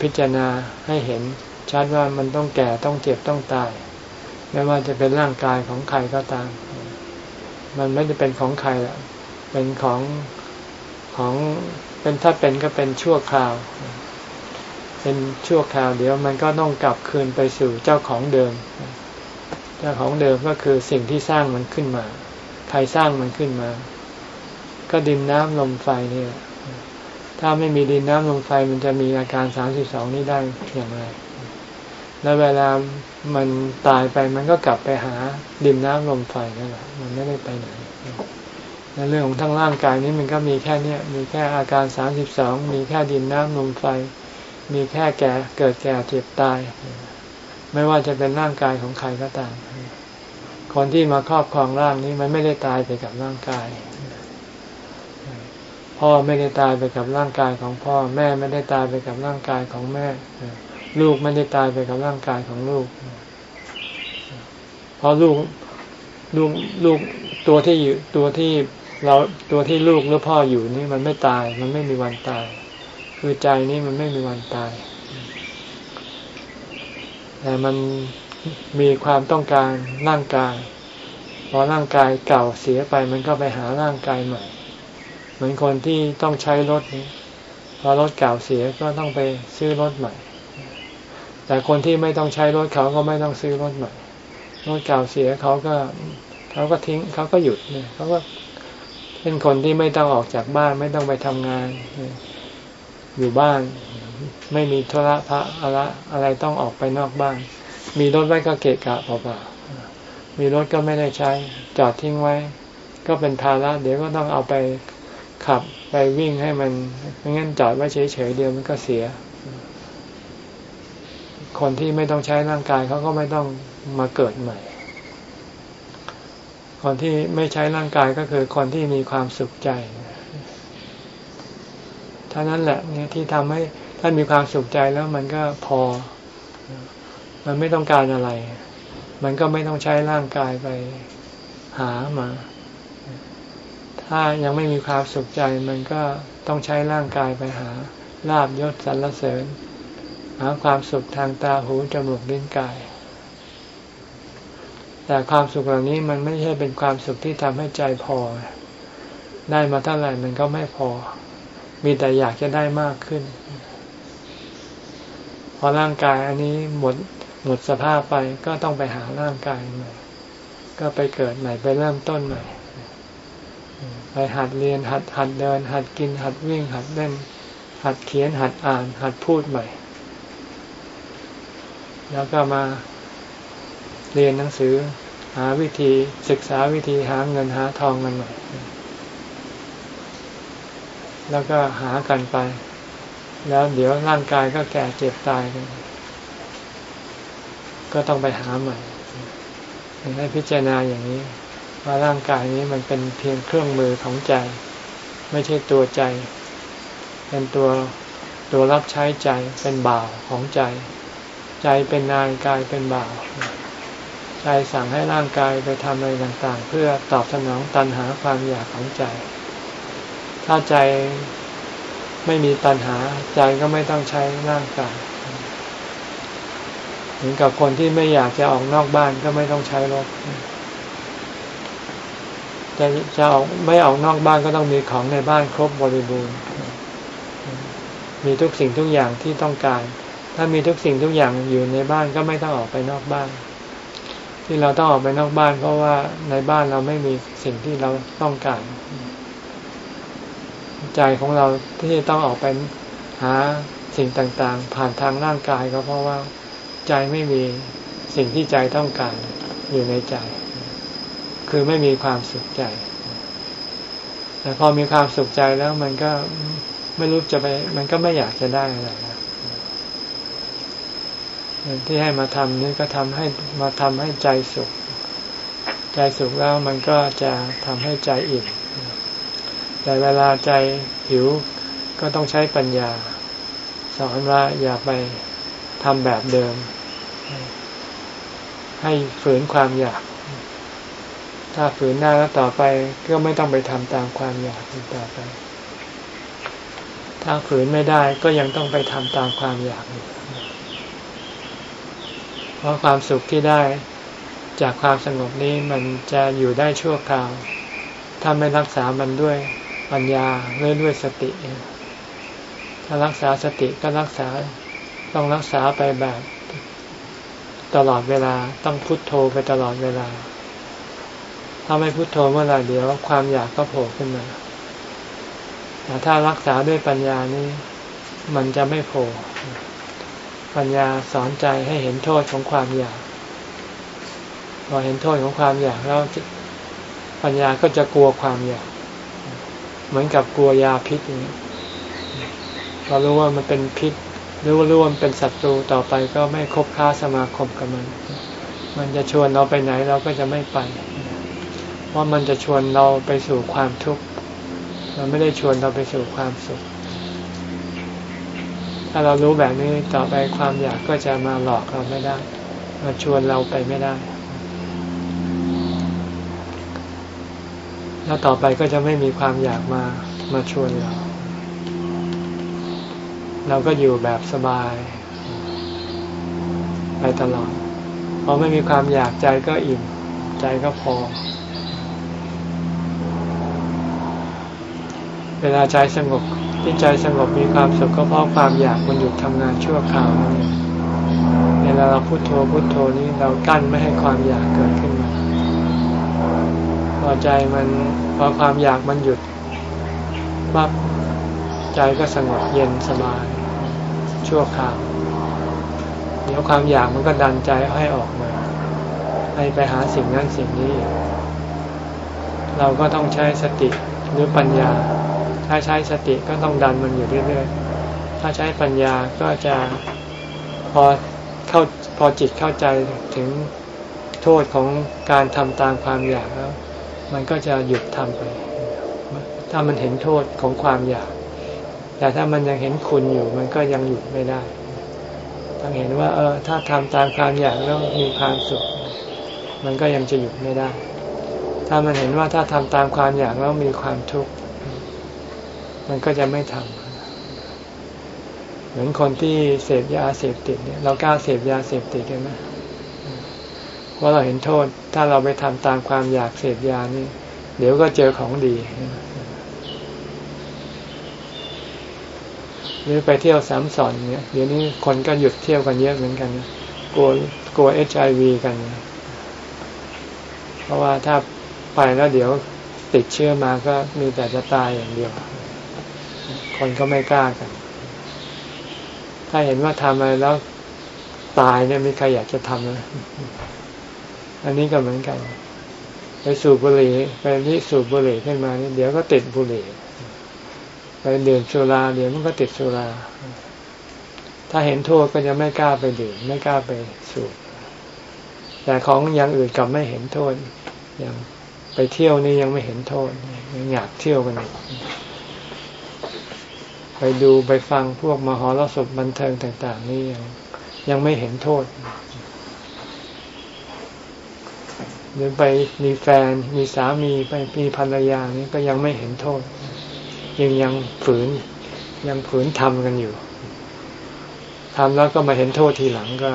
Speaker 1: พิจารณาให้เห็นชัดว่ามันต้องแก่ต้องเจ็บต้องตาย ไม่ว่าจะเป็นร่างกายของใครก็ตาม มันไม่ได้เป็นของใครละเป็นของ ของเป็นถ้าเป็นก็เป็นชั่วคราว เป็นชั่วคราวเดี๋ยวมันก็ต้องกลับคืนไปสู่เจ้าของเดิม เจ้าของเดิมก็คือสิ่งที่สร้างมันขึ้นมา ใครสร้างมันขึ้นมา ก็ดินน้ำลมไฟนี่แหละถ้าไม่มีดินน้ำลมไฟมันจะมีอาการสามสิบสองนี้ได้อย่างไร แล้วเวลามันตายไปมันก็กลับไปหาดินน้ำลมไฟนั่นแหละ มันไม่ได้ไปไหน ในเรื่องของทั้งร่างกายนี้มันก็มีแค่เนี้ยมีแค่อาการสามสิบสองมีแค่ดินน้ำลมไฟ มีแค่แก่เกิดแก่เจ็บตาย ไม่ว่าจะเป็นร่างกายของใครก็ตาม คนที่มาครอบครองร่างนี้มันไม่ได้ตายไปกับร่างกาย พ่อไม่ได้ตายไปกับร่างกายของพ่อ แม่ไม่ได้ตายไปกับร่างกายของแม่ ลูกไม่ได้ตายไปกับร่างกายของลูกเพราะลูกลูกลูกตัวที่อยู่ตัวที่ เราตัวที่ลูกหรือพ่ออยู่นี่มันไม่ตาย มันไม่มีวันตาย คือใจนี่มันไม่มีวันตาย แต่มันมีความต้องการร่างกายพอร่างกายเก่าเสียไป มันก็ไปหาร่างกายใหม่ เหมือนคนที่ต้องใช้รถนี้พอรถเก่าเสียก็ต้องไปซื้อรถใหม่ แต่คนที่ไม่ต้องใช้รถเขาก็ไม่ต้องซื้อรถใหม่รถเก่าเสียเขาก็เขาก็ทิ้งเขาก็หยุดเนี่ยเขาก็ เป็นคนที่ไม่ต้องออกจากบ้านไม่ต้องไปทำงาน อยู่บ้านไม่มีธุระพระอะไรอะไรต้องออกไปนอกบ้าน มีรถไว้ก็เกะกะเปล่าๆมีรถก็ไม่ได้ใช้ จอดทิ้งไว้ ก็เป็นภาระเดี๋ยวก็ต้องเอาไปขับไปวิ่งให้มันไม่งั้นจอดไว้เฉยๆเดียวมันก็เสีย คนที่ไม่ต้องใช้ร่างกายเขาก็ไม่ต้องมาเกิดใหม่ คนที่ไม่ใช้ร่างกายก็คือคนที่มีความสุขใจเท่านั้นแหละเนี่ยที่ทำให้ท่านมีความสุขใจแล้วมันก็พอ มันไม่ต้องการอะไร มันก็ไม่ต้องใช้ร่างกายไปหามา ถ้ายังไม่มีความสุขใจ มันก็ต้องใช้ร่างกายไปหาลาบยศสรรเสริญ หาความสุขทางตาหูจมูกลิ้นกาย แต่ความสุขเหล่านี้มันไม่ใช่เป็นความสุขที่ทำให้ใจพอ ได้มาเท่าไหร่มันก็ไม่พอ มีแต่อยากจะได้มากขึ้น พอร่างกายอันนี้หมดหมดสภาพไปก็ต้องไปหาร่างกายใหม่ ก็ไปเกิดใหม่ไปเริ่มต้นใหม่ ไปหัดเรียนหัดหัดเดิน หัดกิน หัดวิ่ง หัดเล่น หัดเขียนหัดอ่าน หัดพูดใหม่ แล้วก็มา เรียนหนังสือ หาวิธีศึกษาวิธีหาเงินหาทองกันใหม่แล้วก็หากันไป แล้วเดี๋ยวร่างกายก็แก่เจ็บตายกันก็ต้องไปหาใหม่ให้พิจารณาอย่างนี้ ว่าร่างกายนี้มันเป็นเพียงเครื่องมือของใจ ไม่ใช่ตัวใจ เป็นตัวตัวรับใช้ใจเป็นบ่าวของใจ ใจเป็นนายกายเป็นบ่าว ใจสั่งให้ร่างกายไปทำอะไรต่างๆ เพื่อตอบสนองตันหาความอยากของใจ ถ้าใจไม่มีตัณหาใจก็ไม่ต้องใช้ร่างกายเหมือนกับคนที่ไม่อยากจะออกนอกบ้านก็ไม่ต้องใช้รถจะจะออกไม่ออกนอกบ้านก็ต้องมีของในบ้านครบบริบูรณ์ มีทุกสิ่งทุกอย่างที่ต้องการ ถ้ามีทุกสิ่งทุกอย่างอยู่ในบ้านก็ไม่ต้องออกไปนอกบ้าน ที่เราต้องออกไปนอกบ้าน เพราะว่าในบ้านเราไม่มีสิ่งที่เราต้องการ ใจของเราที่ต้องออกไปหาสิ่งต่างๆ ผ่านทางร่างกายก็เพราะว่าใจไม่มีสิ่งที่ใจต้องการอยู่ในใจ คือไม่มีความสุขใจ แต่พอมีความสุขใจแล้วมันก็ไม่รู้จะไป มันก็ไม่อยากจะได้อะไร ที่ให้มาทำนี่ก็ทำให้มาทำให้ใจสุข ใจสุขแล้วมันก็จะทำให้ใจอิ่มแต่เวลาใจหิวก็ต้องใช้ปัญญา สอนว่าอย่าไปทำแบบเดิม ให้ฝืนความอยาก ถ้าฝืนได้แล้วต่อไปก็ไม่ต้องไปทำตามความอยากต่อไป ถ้าฝืนไม่ได้ก็ยังต้องไปทำตามความอยาก เพราะความสุขที่ได้จากความสงบนี้มันจะอยู่ได้ชั่วคราว ถ้าไม่รักษามันด้วยปัญญาหรือด้วยสติ ถ้ารักษาสติก็รักษาต้องรักษาไปแบบ ตลอดเวลาต้องพุทโธไปตลอดเวลา ถ้าไม่พุทโธเมื่อไหร่เดี๋ยวความอยากก็โผล่ขึ้นมา แต่ถ้ารักษาด้วยปัญญานี้ มันจะไม่โผล่ ปัญญาสอนใจให้เห็นโทษของความอยาก พอเห็นโทษของความอยากแล้วปัญญาก็จะกลัวความอยาก เหมือนกับกลัวยาพิษอย่างนี้เรารู้ว่ามันเป็นพิษรือว่ารู้ว่ามันเป็นศัตรูต่อไปก็ไม่คบค้าสมาคมกับมัน มันจะชวนเราไปไหนเราก็จะไม่ไปเพราะมันจะชวนเราไปสู่ความทุกข์มันไม่ได้ชวนเราไปสู่ความสุข ถ้าเรารู้แบบนี้ต่อไปความอยากก็จะมาหลอกเราไม่ได้ มาชวนเราไปไม่ได้ แล้วต่อไปก็จะไม่มีความอยากมามาชวนเรา เราก็อยู่แบบสบาย ไปตลอดพอไม่มีความอยากใจก็อิ่ม ใจก็พอ เวลาใจสงบ ที่ใจสงบมีความสุขก็เพราะความอยากมันหยุดทำงานชั่วคราวนั่นเองลาเราพุโทโธพุโทโธนี้เรากั้นไม่ให้ความอยากเกิดขึ้นมาพอใจมันพอความอยากมันหยุดปั๊บใจก็สงบเย็นสบาย ชั่วคราวเดี๋ยวความอยากมันก็ดันใจให้ออกมา ให้ไปหาสิ่งนั้นสิ่งนี้ เราก็ต้องใช้สติหรือปัญญา ถ้าใช้สติก็ต้องดันมันอยู่เรื่อยๆ ถ้าใช้ปัญญาก็จะพอเข้าพอจิตเข้าใจถึงโทษของการทำตามความอยากแล้วมันก็จะหยุดทำไป ถ้ามันเห็นโทษของความอยาก แต่ถ้ามันยังเห็นคุณอยู่ มันก็ยังหยุดไม่ได้ ต้องเห็นว่า เออ ถ้าทำตามความอยากแล้วมีความสุข มันก็ยังจะหยุดไม่ได้ ถ้ามันเห็นว่าถ้าทำตามความอยากแล้วมีความทุกข์ มันก็จะไม่ทำเหมือนคนที่เสพยาเสพติดเนี่ยเรากล้าเสพยาเสพติดกันไหมเพราะเราเห็นโทษ ถ้าเราไปทำตามความอยากเสพยานี่ เดี๋ยวก็เจอของดี หรือไปเที่ยวสามสอนเนี่ยเดี๋ยวนี้คนก็หยุดเที่ยวกันเยอะเหมือนกันกลัวกลัวเอชไอวีกัน เพราะว่าถ้าไปแล้วเดี๋ยวติดเชื้อมาก็มีแต่จะตายอย่างเดียว คนก็ไม่กล้ากัน ถ้าเห็นว่าทำอะไรแล้วตายเนี่ยมีใครอยากจะทำนะอันนี้ก็เหมือนกัน ไปสูบบุหรี่ไปนี่สูบบุหรี่ขึ้นมานี่เดี๋ยวก็ติดบุหรี่ ไปดื่มสุราเดี๋ยวมันก็ติดสุรา ถ้าเห็นโทษก็จะไม่กล้าไปดื่มไม่กล้าไปสูบแต่ของอย่างอื่นกลับไม่เห็นโทษอย่างไปเที่ยวนี่ยังไม่เห็นโทษยังอยากเที่ยวกันอีก ไปดูไปฟังพวกมหรสพบันเทิงต่าง ๆ นี่ยังยังไม่เห็นโทษ หรือไปมีแฟนมีสามีไปมีภรรยานี่ก็ยังไม่เห็นโทษ ยังยังฝืนยังฝืนทำกันอยู่ทำแล้วก็มาเห็นโทษทีหลังก็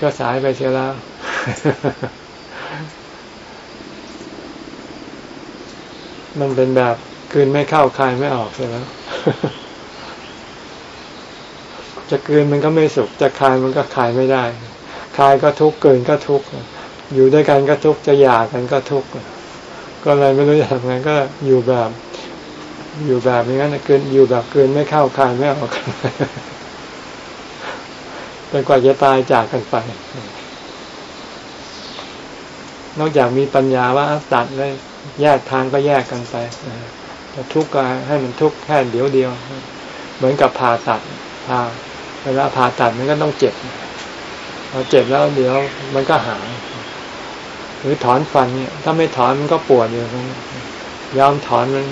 Speaker 1: ก็สายไปเสียแล้ว มันเป็นแบบคืนไม่เข้าคายไม่ออกเสียแล้ว จะคืนมันก็ไม่สุข จะคายมันก็คายไม่ได้ คายก็ทุกข์เกินก็ทุกข์อยู่ด้วยกันก็ทุกข์จะหย่ากันก็ทุกข์ก็เลยไม่รู้จะทำไงก็อยู่แบบ อยู่แบบนี้นะเกินอยู่แบบเกินไม่เข้าคายไม่ออกเป็นกว่าจะตายจากกันไป นอกจากมีปัญญาว่าตัดเลย แยกทางก็แยกกันไปจะทุกข์ก็ให้มันทุกข์แค่เดียวเดียว เหมือนกับผ่าตัดผ่าเวลาผ่าตัดมันก็ต้องเจ็บพอเจ็บแล้วเดี๋ยวมันก็หายหรือถอนฟันเนี่ย ถ้าไม่ถอนมันก็ปวดอยู่ยอมถอนมัน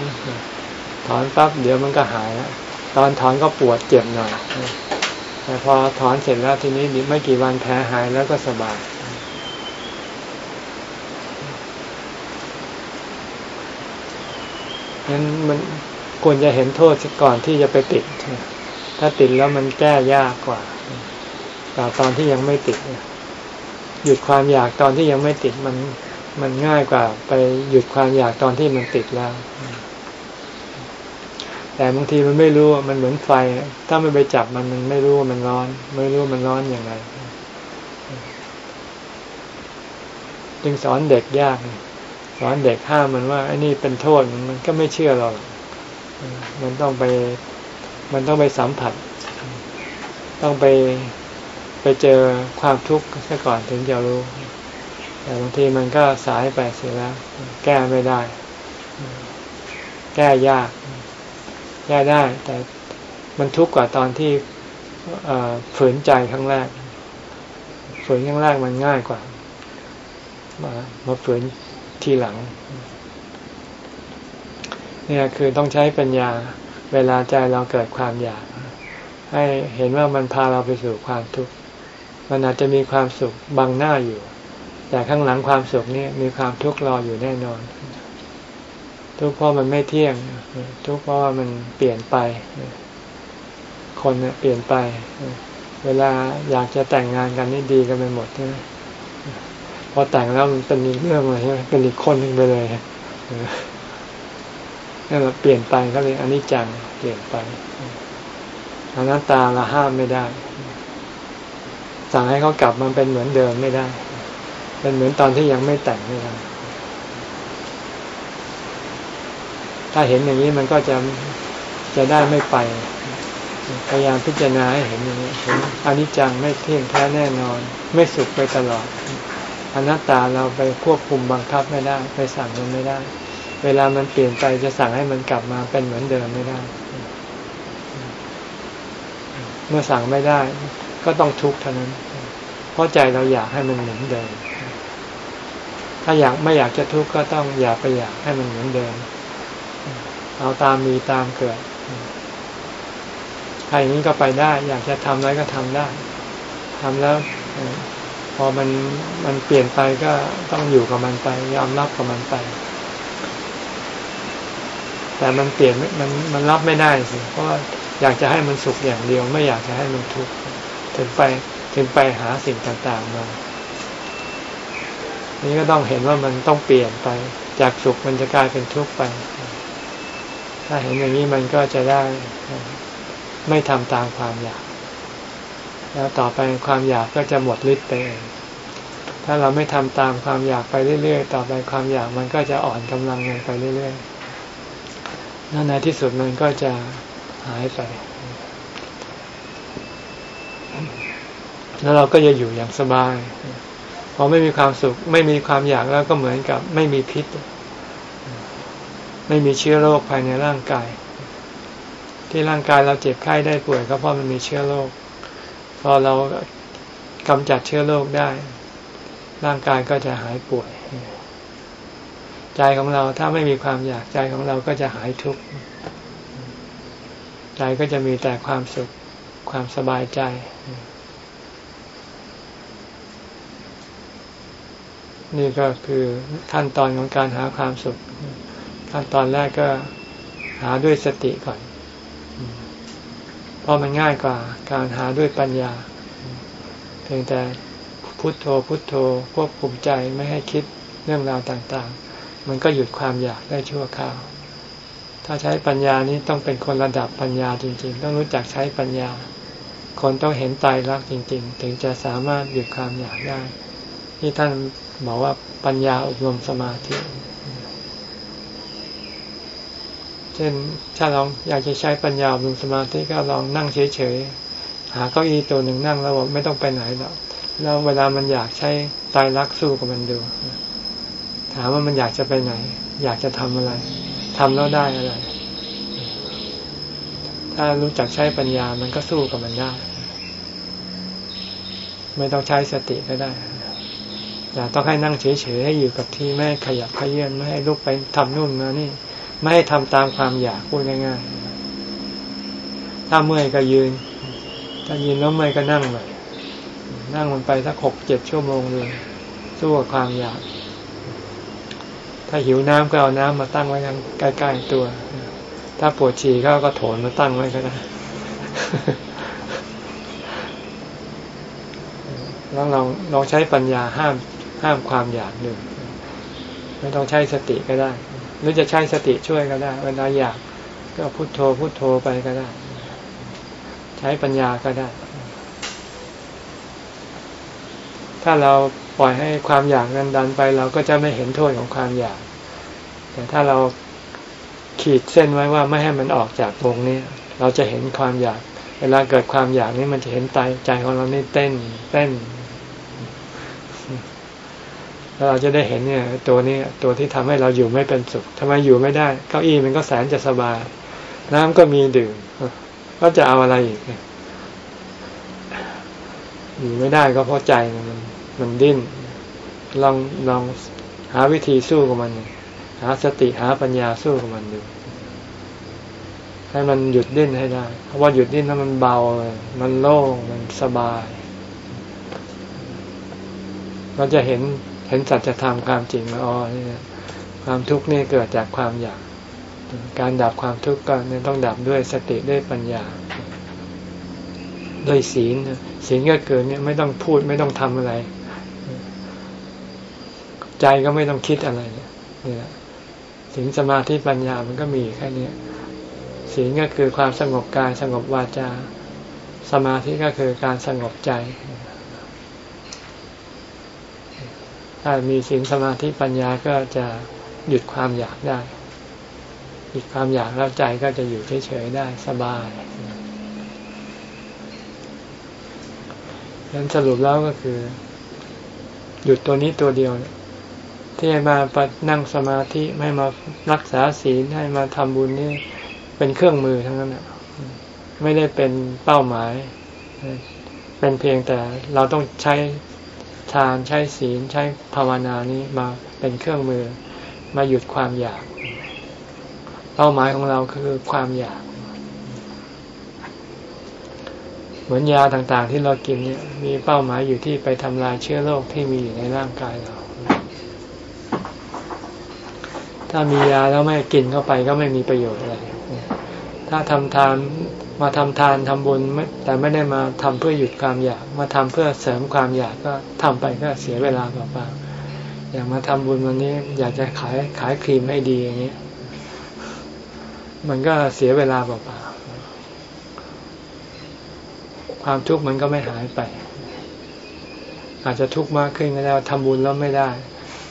Speaker 1: ถอนปั๊บเดี๋ยวมันก็หายแล้วตอนถอนก็ปวดเจ็บหน่อยแต่พอถอนเสร็จแล้วทีนี้ไม่กี่วันแผลหายแล้วก็สบาย นั้นมันควรจะเห็นโทษก่อนที่จะไปติด ถ้าติดแล้วมันแก้ยากกว่าแต่ตอนที่ยังไม่ติดหยุดความอยากตอนที่ยังไม่ติดมันมันง่ายกว่า ไปหยุดความอยากตอนที่มันติดแล้ว แต่บางทีมันไม่รู้มันเหมือนไฟ ถ้าไม่ไปจับมันมันไม่รู้ว่ามันร้อน ไม่รู้มันร้อนอย่างไร จึงสอนเด็กยาก สอนเด็กห้ามมันว่าไอ้นี่เป็นโทษมันก็ไม่เชื่อเรามันต้องไป มันต้องไปสัมผัส ต้องไปไปเจอความทุกข์ซะก่อนถึงจะรู้ แต่บางทีมันก็สายไปเสียแล้ว แก้ไม่ได้ แก้ยากแก้ได้ แต่มันทุกข์กว่าตอนที่ฝืนใจครั้งแรก ฝืนครั้งแรกมันง่ายกว่า มามาฝืน ทีหลัง เนี่ยคือต้องใช้ปัญญาเวลาใจเราเกิดความอยาก ให้เห็นว่ามันพาเราไปสู่ความทุกข์มันอาจจะมีความสุขบังหน้าอยู่ แต่ข้างหลังความสุขนี่มีความทุกข์รออยู่แน่นอน ทุกข์เพราะมันไม่เที่ยง ทุกข์เพราะว่ามันเปลี่ยนไป คนเปลี่ยนไป เวลาอยากจะแต่งงานกันนี่ดีกันไปหมดใช่ไหม อแต่งแล้วมันเป็นอีกเรื่องเลยใช่ไหมเป็นอีกคนหนึ่งไปเลยนั่เราเปลี่ยนไปก็เลยอันนี้จังเปลี่ยนไปอนัตตาเราห้ามไม่ได้ สั่งให้เขากลับมันเป็นเหมือนเดิมไม่ได้ เป็นเหมือนตอนที่ยังไม่แต่งไม่ได้ถ้าเห็นอย่างนี้มันก็จะจะได้ไม่ไปพยายามพิจารณาให้เห็นอย่างนี้เห็นอนิจจังไม่เที่ยงแท้แน่นอน ไม่สุขไปตลอด อนัตตาเราไปควบคุมบังคับไม่ได้ ไปสั่งมันไม่ได้ เวลามันเปลี่ยนไปจะสั่งให้มันกลับมาเป็นเหมือนเดิมไม่ได้ เมื่อสั่งไม่ได้ ก็ต้องทุกข์เท่านั้น เพราะใจเราอยากให้มันเหมือนเดิม ถ้าอยากไม่อยากจะทุกข์ก็ต้องอยากไปอยากให้มันเหมือนเดิม เอาตามมีตามเกิดถ้าอย่างนี้ก็ไปได้ อยากจะทำอะไรก็ทำได้ทำแล้ว พอมันมันเปลี่ยนไปก็ต้องอยู่กับมันไป ยอมรับกับมันไป แต่มันเปลี่ยนมันมันรับไม่ได้สิเพราะอยากจะให้มันสุขอย่างเดียว ไม่อยากจะให้มันทุกข์ถึงไปถึงไปหาสิ่งต่างๆมานี่ก็ต้องเห็นว่ามันต้องเปลี่ยนไป จากสุขมันจะกลายเป็นทุกข์ไป ถ้าเห็นอย่างนี้มันก็จะได้ไม่ทำตามความอยาก แล้วต่อไปความอยากก็จะหมดฤทธิ์ไปเองถ้าเราไม่ทำตามความอยากไปเรื่อยๆ ต่อไปความอยากมันก็จะอ่อนกำลังลงไปเรื่อยๆนั่นในที่สุดมันก็จะหายไป แล้วเราก็จะอยู่อย่างสบายพอไม่มีความสุข ไม่มีความอยากแล้วก็เหมือนกับ ไม่มีพิษ ไม่มีเชื้อโรคภายในร่างกาย ที่ร่างกายเราเจ็บไข้ได้ป่วยก็เพราะมันมีเชื้อโรค พอเรากำจัดเชื้อโรคได้ ร่างกายก็จะหายป่วย ใจของเราถ้าไม่มีความอยากใจของเราก็จะหายทุกข์ใจก็จะมีแต่ความสุขความสบายใจนี่ก็คือขั้นตอนของการหาความสุข ขั้นตอนแรกก็หาด้วยสติก่อน เพราะมันง่ายกว่าการหาด้วยปัญญา เพียงแต่พุโทโธพุโทโธควบคุมใจไม่ให้คิดเรื่องราวต่างๆ มันก็หยุดความอยากได้ชั่วคราว ถ้าใช้ปัญญานี้ต้องเป็นคนระดับปัญญาจริง ๆ ต้องรู้จักใช้ปัญญา คนต้องเห็นตายรักจริง ๆ ถึงจะสามารถหยุดความอยากได้ ที่ท่านบอกว่าปัญญาอบรมสมาธิ เช่นถ้าเราอยากจะใช้ปัญญาบรมสมาธิก็ลองนั่งเฉยๆหาเก้าอี้ตัวหนึ่งนั่งแล้วบอกไม่ต้องไปไหนหรอกแล้วเวลามันอยากใช้ตายรักสู้กับมันดู ถามว่ามันอยากจะไปไหน อยากจะทำอะไรทำแล้วได้อะไร ถ้ารู้จักใช้ปัญญามันก็สู้กับมันได้ ไม่ต้องใช้สติก็ได้แต่ต้องให้นั่งเฉยๆให้อยู่กับที่ไม่ขยับขยื่นไม่ให้ลุกไปทำนู่นมานี่ ไม่ให้ทำตามความอยากพูดง่ายๆ ถ้าเมื่อยก็ยืน ถ้ายืนแล้วเมื่อยก็นั่งเลยนั่งมันไปสักหกเจ็ดชั่วโมงเลยสู้กับความอยาก ถ้าหิวน้ำก็เอาน้ำมาตั้งไว้ใกล้ๆตัว ถ้าปวดฉี่ก็ก็โถนมาตั้งไว้ก็ได้แล้วลองลองใช้ปัญญาห้ามห้ามความอยากดูไม่ต้องใช้สติก็ได้ หรือจะใช้สติช่วยก็ได้ เวลาอยากก็พุโทโธพุโทโธไปก็ได้ ใช้ปัญญาก็ได้ ถ้าเราปล่อยให้ความอยากนั้นดันไป เราก็จะไม่เห็นโทษของความอยาก แต่ถ้าเราขีดเส้นไว้ว่าไม่ให้มันออกจากวงนี้ เราจะเห็นความอยาก เวลาเกิดความอยากนี้มันจะเห็นใจใจของเรานี่เต้น เต้น เราจะได้เห็นเนี่ยตัวนี้ตัวที่ทำให้เราอยู่ไม่เป็นสุขทำไมอยู่ไม่ได้ เก้าอี้มันก็แสนจะสบาย น้ำก็มีดื่มก็จะเอาอะไรอีกอยู่ไม่ได้ก็เพราะใจมันมันดิ้นลองลองหาวิธีสู้กับมัน หาสติหาปัญญาสู้กับมันดูให้มันหยุดดิ้นให้ได้ เพราะว่าหยุดดิ้นแล้วมันเบา มันโล่งมันสบาย เราจะเห็น เห็นสัจธรรมความจริงมาอ๋อนี่ความทุกข์นี่เกิดจากความอยาก การดับความทุกข์ก็เนี่ยต้องดับด้วยสติด้วยปัญญา ด้วยศีลศีลก็เกิดเนี่ยไม่ต้องพูดไม่ต้องทำอะไร ใจก็ไม่ต้องคิดอะไรเนี่ยศีลสมาธิปัญญามันก็มีแค่นี้ศีลก็คือความสงบกายสงบวาจา สมาธิก็คือการสงบใจ ถ้ามีสิ่งสมาธิปัญญาก็จะหยุดความอยากได้ หยุดความอยากแล้วใจก็จะอยู่เฉยๆได้สบายนั้นสรุปแล้วก็คือ หยุดตัวนี้ตัวเดียว ที่มาปนั่งสมาธิไม่มารักษาศีลให้มาทำบุญนี่เป็นเครื่องมือทั้งนั้นไม่ได้เป็นเป้าหมาย เป็นเพียงแต่เราต้องใช้ ทานใช้ศีลใช้ภาวนานี้มาเป็นเครื่องมือมาหยุดความอยาก เป้าหมายของเราคือความอยาก เหมือนยาต่างๆที่เรากินเนี่ยมีเป้าหมายอยู่ที่ไปทำลายเชื้อโรคที่มีอยู่ในร่างกายเรา ถ้ามียาแล้วไม่กินเข้าไปก็ไม่มีประโยชน์อะไรถ้าทำทาน มาทำทานทำบุญแต่ไม่ได้มาทำเพื่อหยุดความอยาก มาทำเพื่อเสริมความอยากก็ทำไปก็เสียเวลาเปล่าๆอย่างมาทำบุญวันนี้อยากจะขายขายครีมให้ดีอย่างนี้มันก็เสียเวลาเปล่าๆความทุกข์มันก็ไม่หายไป อาจจะทุกข์มากขึ้นก็ได้ทำบุญแล้วไม่ได้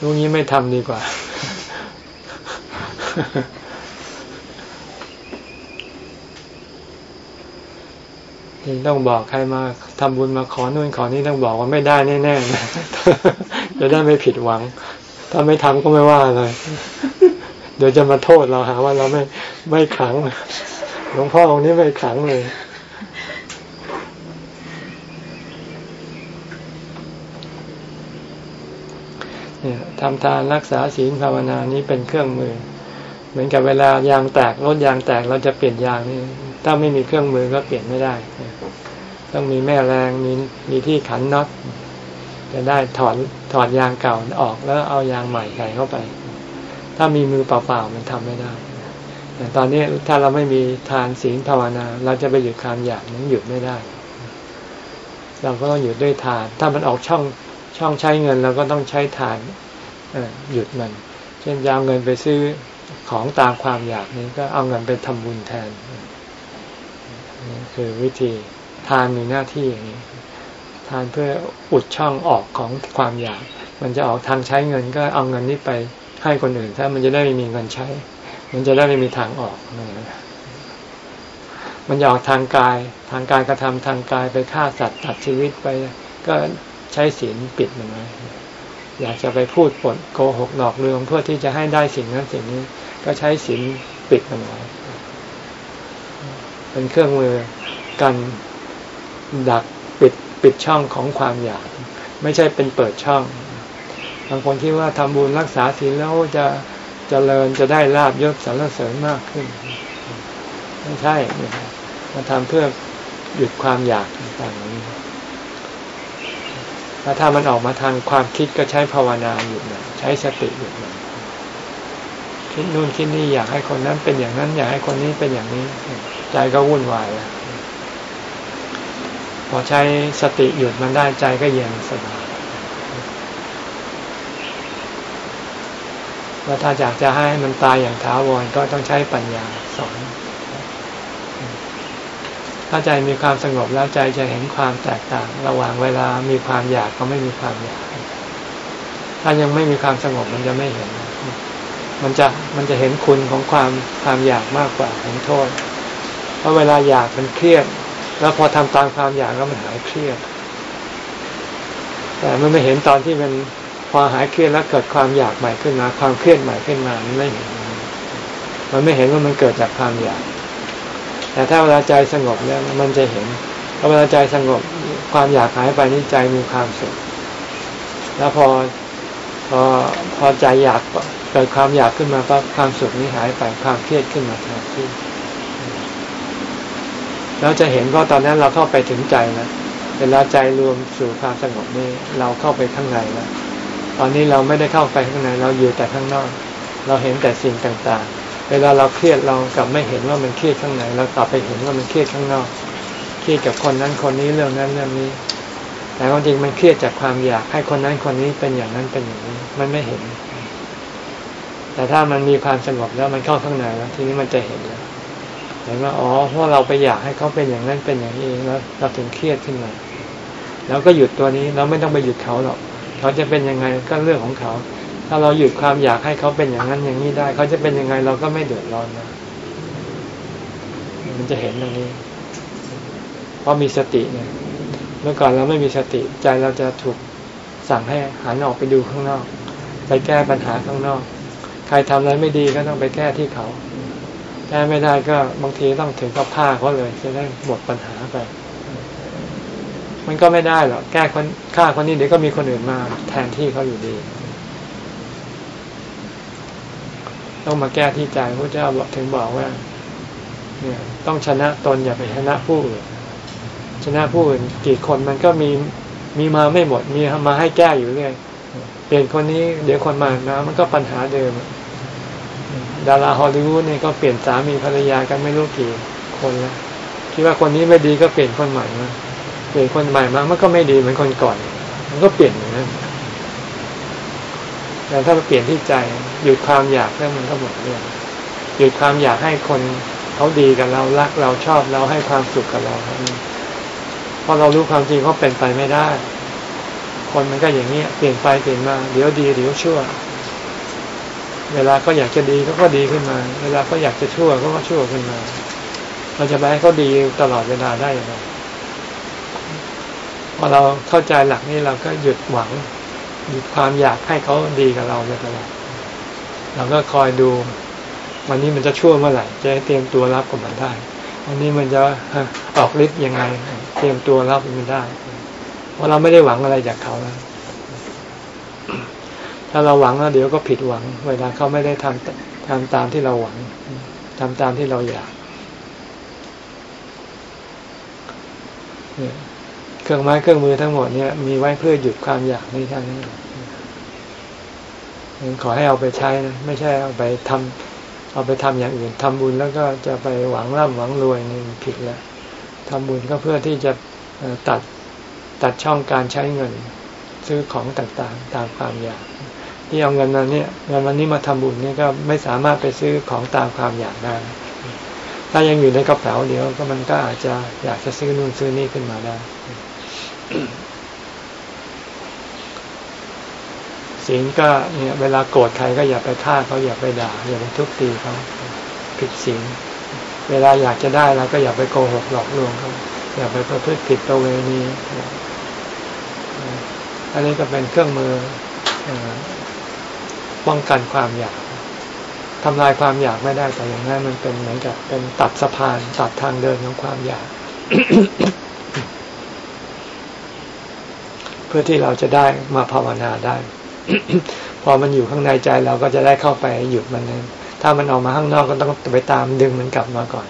Speaker 1: ลูกนี้ไม่ทำดีกว่า จึงต้องบอกใครมาทำบุญมาขอนู่นขอนี่ต้องบอกว่าไม่ได้แน่ๆจะได้ไม่ผิดหวัง ถ้าไม่ทำก็ไม่ว่าเลยเดี๋ยวจะมาโทษเราหาว่าเราไม่ไม่ขังหลวงพ่อองค์นี้ไม่ขังเลย เนี่ยทำทานรักษาศีลภาวนานี้เป็นเครื่องมือ เหมือนกับเวลายางแตกรถยางแตกเราจะเปลี่ยนยางนี่ถ้าไม่มีเครื่องมือก็เปลี่ยนไม่ได้ ต้องมีแม่แรงมีมีที่ขันน็อตจะได้ถอดถอดยางเก่าออกแล้วเอายางใหม่ใส่เข้าไป ถ้ามีมือเปล่าๆมันทำไม่ได้แต่ตอนนี้ถ้าเราไม่มีทานศีลภาวนา เราจะไปหยุดความอยากนั้นหยุดไม่ได้ เราก็ต้องหยุดด้วยทาน ถ้ามันออกช่องช่องใช้เงินเราก็ต้องใช้ทานหยุดมัน เช่นยาวเงินไปซื้อของตามความอยากนี้ก็เอาเงินไปทำบุญแทนนี่คือวิธี ทานมีหน้าที่อย่างนี้ ทานเพื่ออุดช่องออกของความอยาก มันจะออกทางใช้เงินก็เอาเงินนี้ไปให้คนอื่น ถ้ามันจะได้ไม่มีเงินใช้ มันจะได้ไม่มีทางออกมันจะออกทางกาย ทางการกระทำทางกายไปฆ่าสัตว์ตัดชีวิตไป ก็ใช้ศีลปิดมันไว้อยากจะไปพูดปดโกหกหลอกลวงเพื่อที่จะให้ได้สิ่งนั้นสิ่งนี้ ก็ใช้ศีลปิดมันไว้เป็นเครื่องมือกัน ดักปิดปิดช่องของความอยาก ไม่ใช่เป็นเปิดช่อง บางคนคิดว่าทำบุญรักษาศีลแล้วจะจะเจริญจะได้ลาบยศสรรเสริญมากขึ้น ไม่ใช่มาทำเพื่อหยุดความอยากต่างๆนี้ถ้าถ้ามันออกมาทางความคิดก็ใช้ภาวนาหยุดมันใช้สติหยุดมันคิดนู่นคิดนี่อยากให้คนนั้นเป็นอย่างนั้น อยากให้คนนี้เป็นอย่างนี้ ใจก็วุ่นวายแล้ว พอใช้สติหยุดมันได้ใจก็เย็นสบายแล้วถ้าอยากจะให้มันตายอย่างท้าวรก็ต้องใช้ปัญญาสอนถ้าใจมีความสงบแล้วใจจะเห็นความแตกต่าง ระหว่างเวลามีความอยากก็ไม่มีความอยาก ถ้ายังไม่มีความสงบมันจะไม่เห็น มันจะมันจะเห็นคุณของความความอยากมากกว่าเห็นโทษ เพราะเวลาอยากมันเครียด แล้วพอทำตามความอยากแล้วมันหายเครียด แต่มันไม่เห็นตอนที่มันพอหายเครียดแล้วเกิดความอยากใหม่ขึ้นมา ความเครียดใหม่ขึ้นมามันไม่เห็น มันไม่เห็นว่ามันเกิดจากความอยาก แต่ถ้าเวลาใจสงบแล้วมันจะเห็นพอเวลาใจสงบความอยากหายไปนี่ใจมีความสุข แล้วพอพอพอใจอยากเกิดความอยากขึ้นมาปั๊บความสุขนี้หายไปความเครียดขึ้นมาแทนที่ เราจะเห็นว่าตอนนั้นเราเข้าไปถึงใจแล้วเวลาใจรวมสู่ความสงบนี่เราเข้าไปข้างในแล้วตอนนี้เราไม่ได้เข้าไปข้างในเราอยู่แต่ข้างนอก เราเห็นแต่สิ่งต่างๆ เวลาเราเครียดเรากลับไม่เห็นว่ามันเครียดข้างในเรากลับไปเห็นว่ามันเครียดข้างนอก เครียดกับคนนั้นคนนี้เรื่องนั้นเรื่องนี้ แต่ความจริงมันเครียดจากความอยากให้คนนั้นคนนี้เป็นอย่างนั้นเป็นอย่างนี้ มันไม่เห็น แต่ถ้ามันมีความสงบแล้วมันเข้าข้างในแล้วทีนี้มันจะเห็นแล้ว เห็นว่าอ๋อเพราะเราไปอยากให้เขาเป็นอย่างนั้นเป็นอย่างนี้แล้วเราถึงเครียดขึ้นมาแล้วก็หยุดตัวนี้เราไม่ต้องไปหยุดเขาหรอกเขาจะเป็นยังไงก็เรื่องของเขา ถ้าเราหยุดความอยากให้เขาเป็นอย่างนั้นอย่างนี้ได้ เขาจะเป็นยังไงเราก็ไม่เดือดร้อนนะมันจะเห็นตรงนี้เพราะมีสติเนี่ยเมื่อก่อนเราไม่มีสติใจเราจะถูกสั่งให้หันออกไปดูข้างนอก ไปแก้ปัญหาข้างนอก ใครทำอะไรไม่ดีก็ต้องไปแก้ที่เขา แก้ไม่ได้ก็บางทีต้องถึงกับฆ่าเขาเลยจะได้หมดปัญหาไป มันก็ไม่ได้หรอกแก้คนฆ่าคนนี้เดี๋ยวก็มีคนอื่นมา แทนที่เขาอยู่ดีต้องมาแก้ที่ใจพระเจ้าบอกถึงบอกว่า เนี่ย ต้องชนะตนอย่าไปชนะผู้อื่นชนะผู้อื่นกี่คนมันก็มีมีมาไม่หมดมีมาให้แก้อยู่เรื่อยเปลี่ยนคนนี้ เดี๋ยวคนมานะมันก็ปัญหาเดิม ดาราฮอลลีวูดเนี่ยก็เปลี่ยนสามีภรรยากันไม่รู้กี่คนแล้วคิดว่าคนนี้ไม่ดีก็เปลี่ยนคนใหม่มาเปลี่ยนคนใหม่มามันก็ไม่ดีเหมือนคนก่อน มันก็เปลี่ยนอย่างนั้นแต่ถ้าเปลี่ยนที่ใจหยุดความอยากแล้วมันก็หมดเรื่องหยุดความอยากให้คนเขาดีกับเรารักเราชอบเราให้ความสุขกับเราเพราะเรารู้ความจริงเขาเป็นไปไม่ได้ คนมันก็อย่างนี้เปลี่ยนไปเปลี่ยนมาเดี๋ยวดีเดี๋ยวชั่ว เวลาเขาอยากจะดีเขาก็ดีขึ้นมา เวลาเขาอยากจะชั่วเขาก็ชั่วขึ้นมา เราจะไปให้เขาดีตลอดเวลาได้ยังไงพอเราเข้าใจหลักนี้เราก็หยุดหวังหยุดความอยากให้เขาดีกับเราตลอดเราก็คอยดู วันนี้มันจะชั่วเมื่อไหร่จะเตรียมตัวรับกับมันได้ วันนี้มันจะออกฤทธิ์ยังไง เตรียมตัวรับมันได้ เพราะเราไม่ได้หวังอะไรจากเขาแล้ว ถ้าเราหวังแล้วเดี๋ยวก็ผิดหวัง เวลาเขาไม่ได้ทำทำตามที่เราหวังทำตามที่เราอยากเครื่องไม้เครื่องมือทั้งหมดเนี่ยมีไว้เพื่อหยุดความอยากนี้ทั้งนั้นขอให้เอาไปใช้นะไม่ใช่เอาไปทำเอาไปทำอย่างอื่นทำบุญแล้วก็จะไปหวังร่ำหวังรวยนี่ผิดแล้วทำบุญก็เพื่อที่จะตัดตัดช่องการใช้เงิน ซื้อของต่างๆ ตามความอยาก ที่เอาเงินมาเนี่ยเงินวันนี้มาทำบุญเนี่ยก็ไม่สามารถไปซื้อของตามความอยากได้ ถ้ายังอยู่ในกระเป๋าเดี๋ยวก็มันก็อาจจะอยากจะซื้อนู่นซื้อนี่ขึ้นมาได้ศีลก็เนี่ยเวลาโกรธใครก็อย่าไปฆ่าเขาอย่าไปด่าอย่าไปทุบตีเขาผิดศีลเวลาอยากจะได้แล้วก็อย่าไปโกหกหลอกลวงเขาอย่าไปประพฤติผิดตัวเวณีอันนี้ก็เป็นเครื่องมือ ป้องกันความอยากทำลายความอยากไม่ได้แต่อย่างนั้นมันเป็นเหมือนกับเป็นตัดสะพานตัดทางเดินของความอยาก เพื่อที่เราจะได้มาภาวนาได้ พอมันอยู่ข้างในใจเราก็จะได้เข้าไปหยุดมันนึงถ้ามันออกมาข้างนอกก็ต้องไปตามดึงมันกลับมาก่อน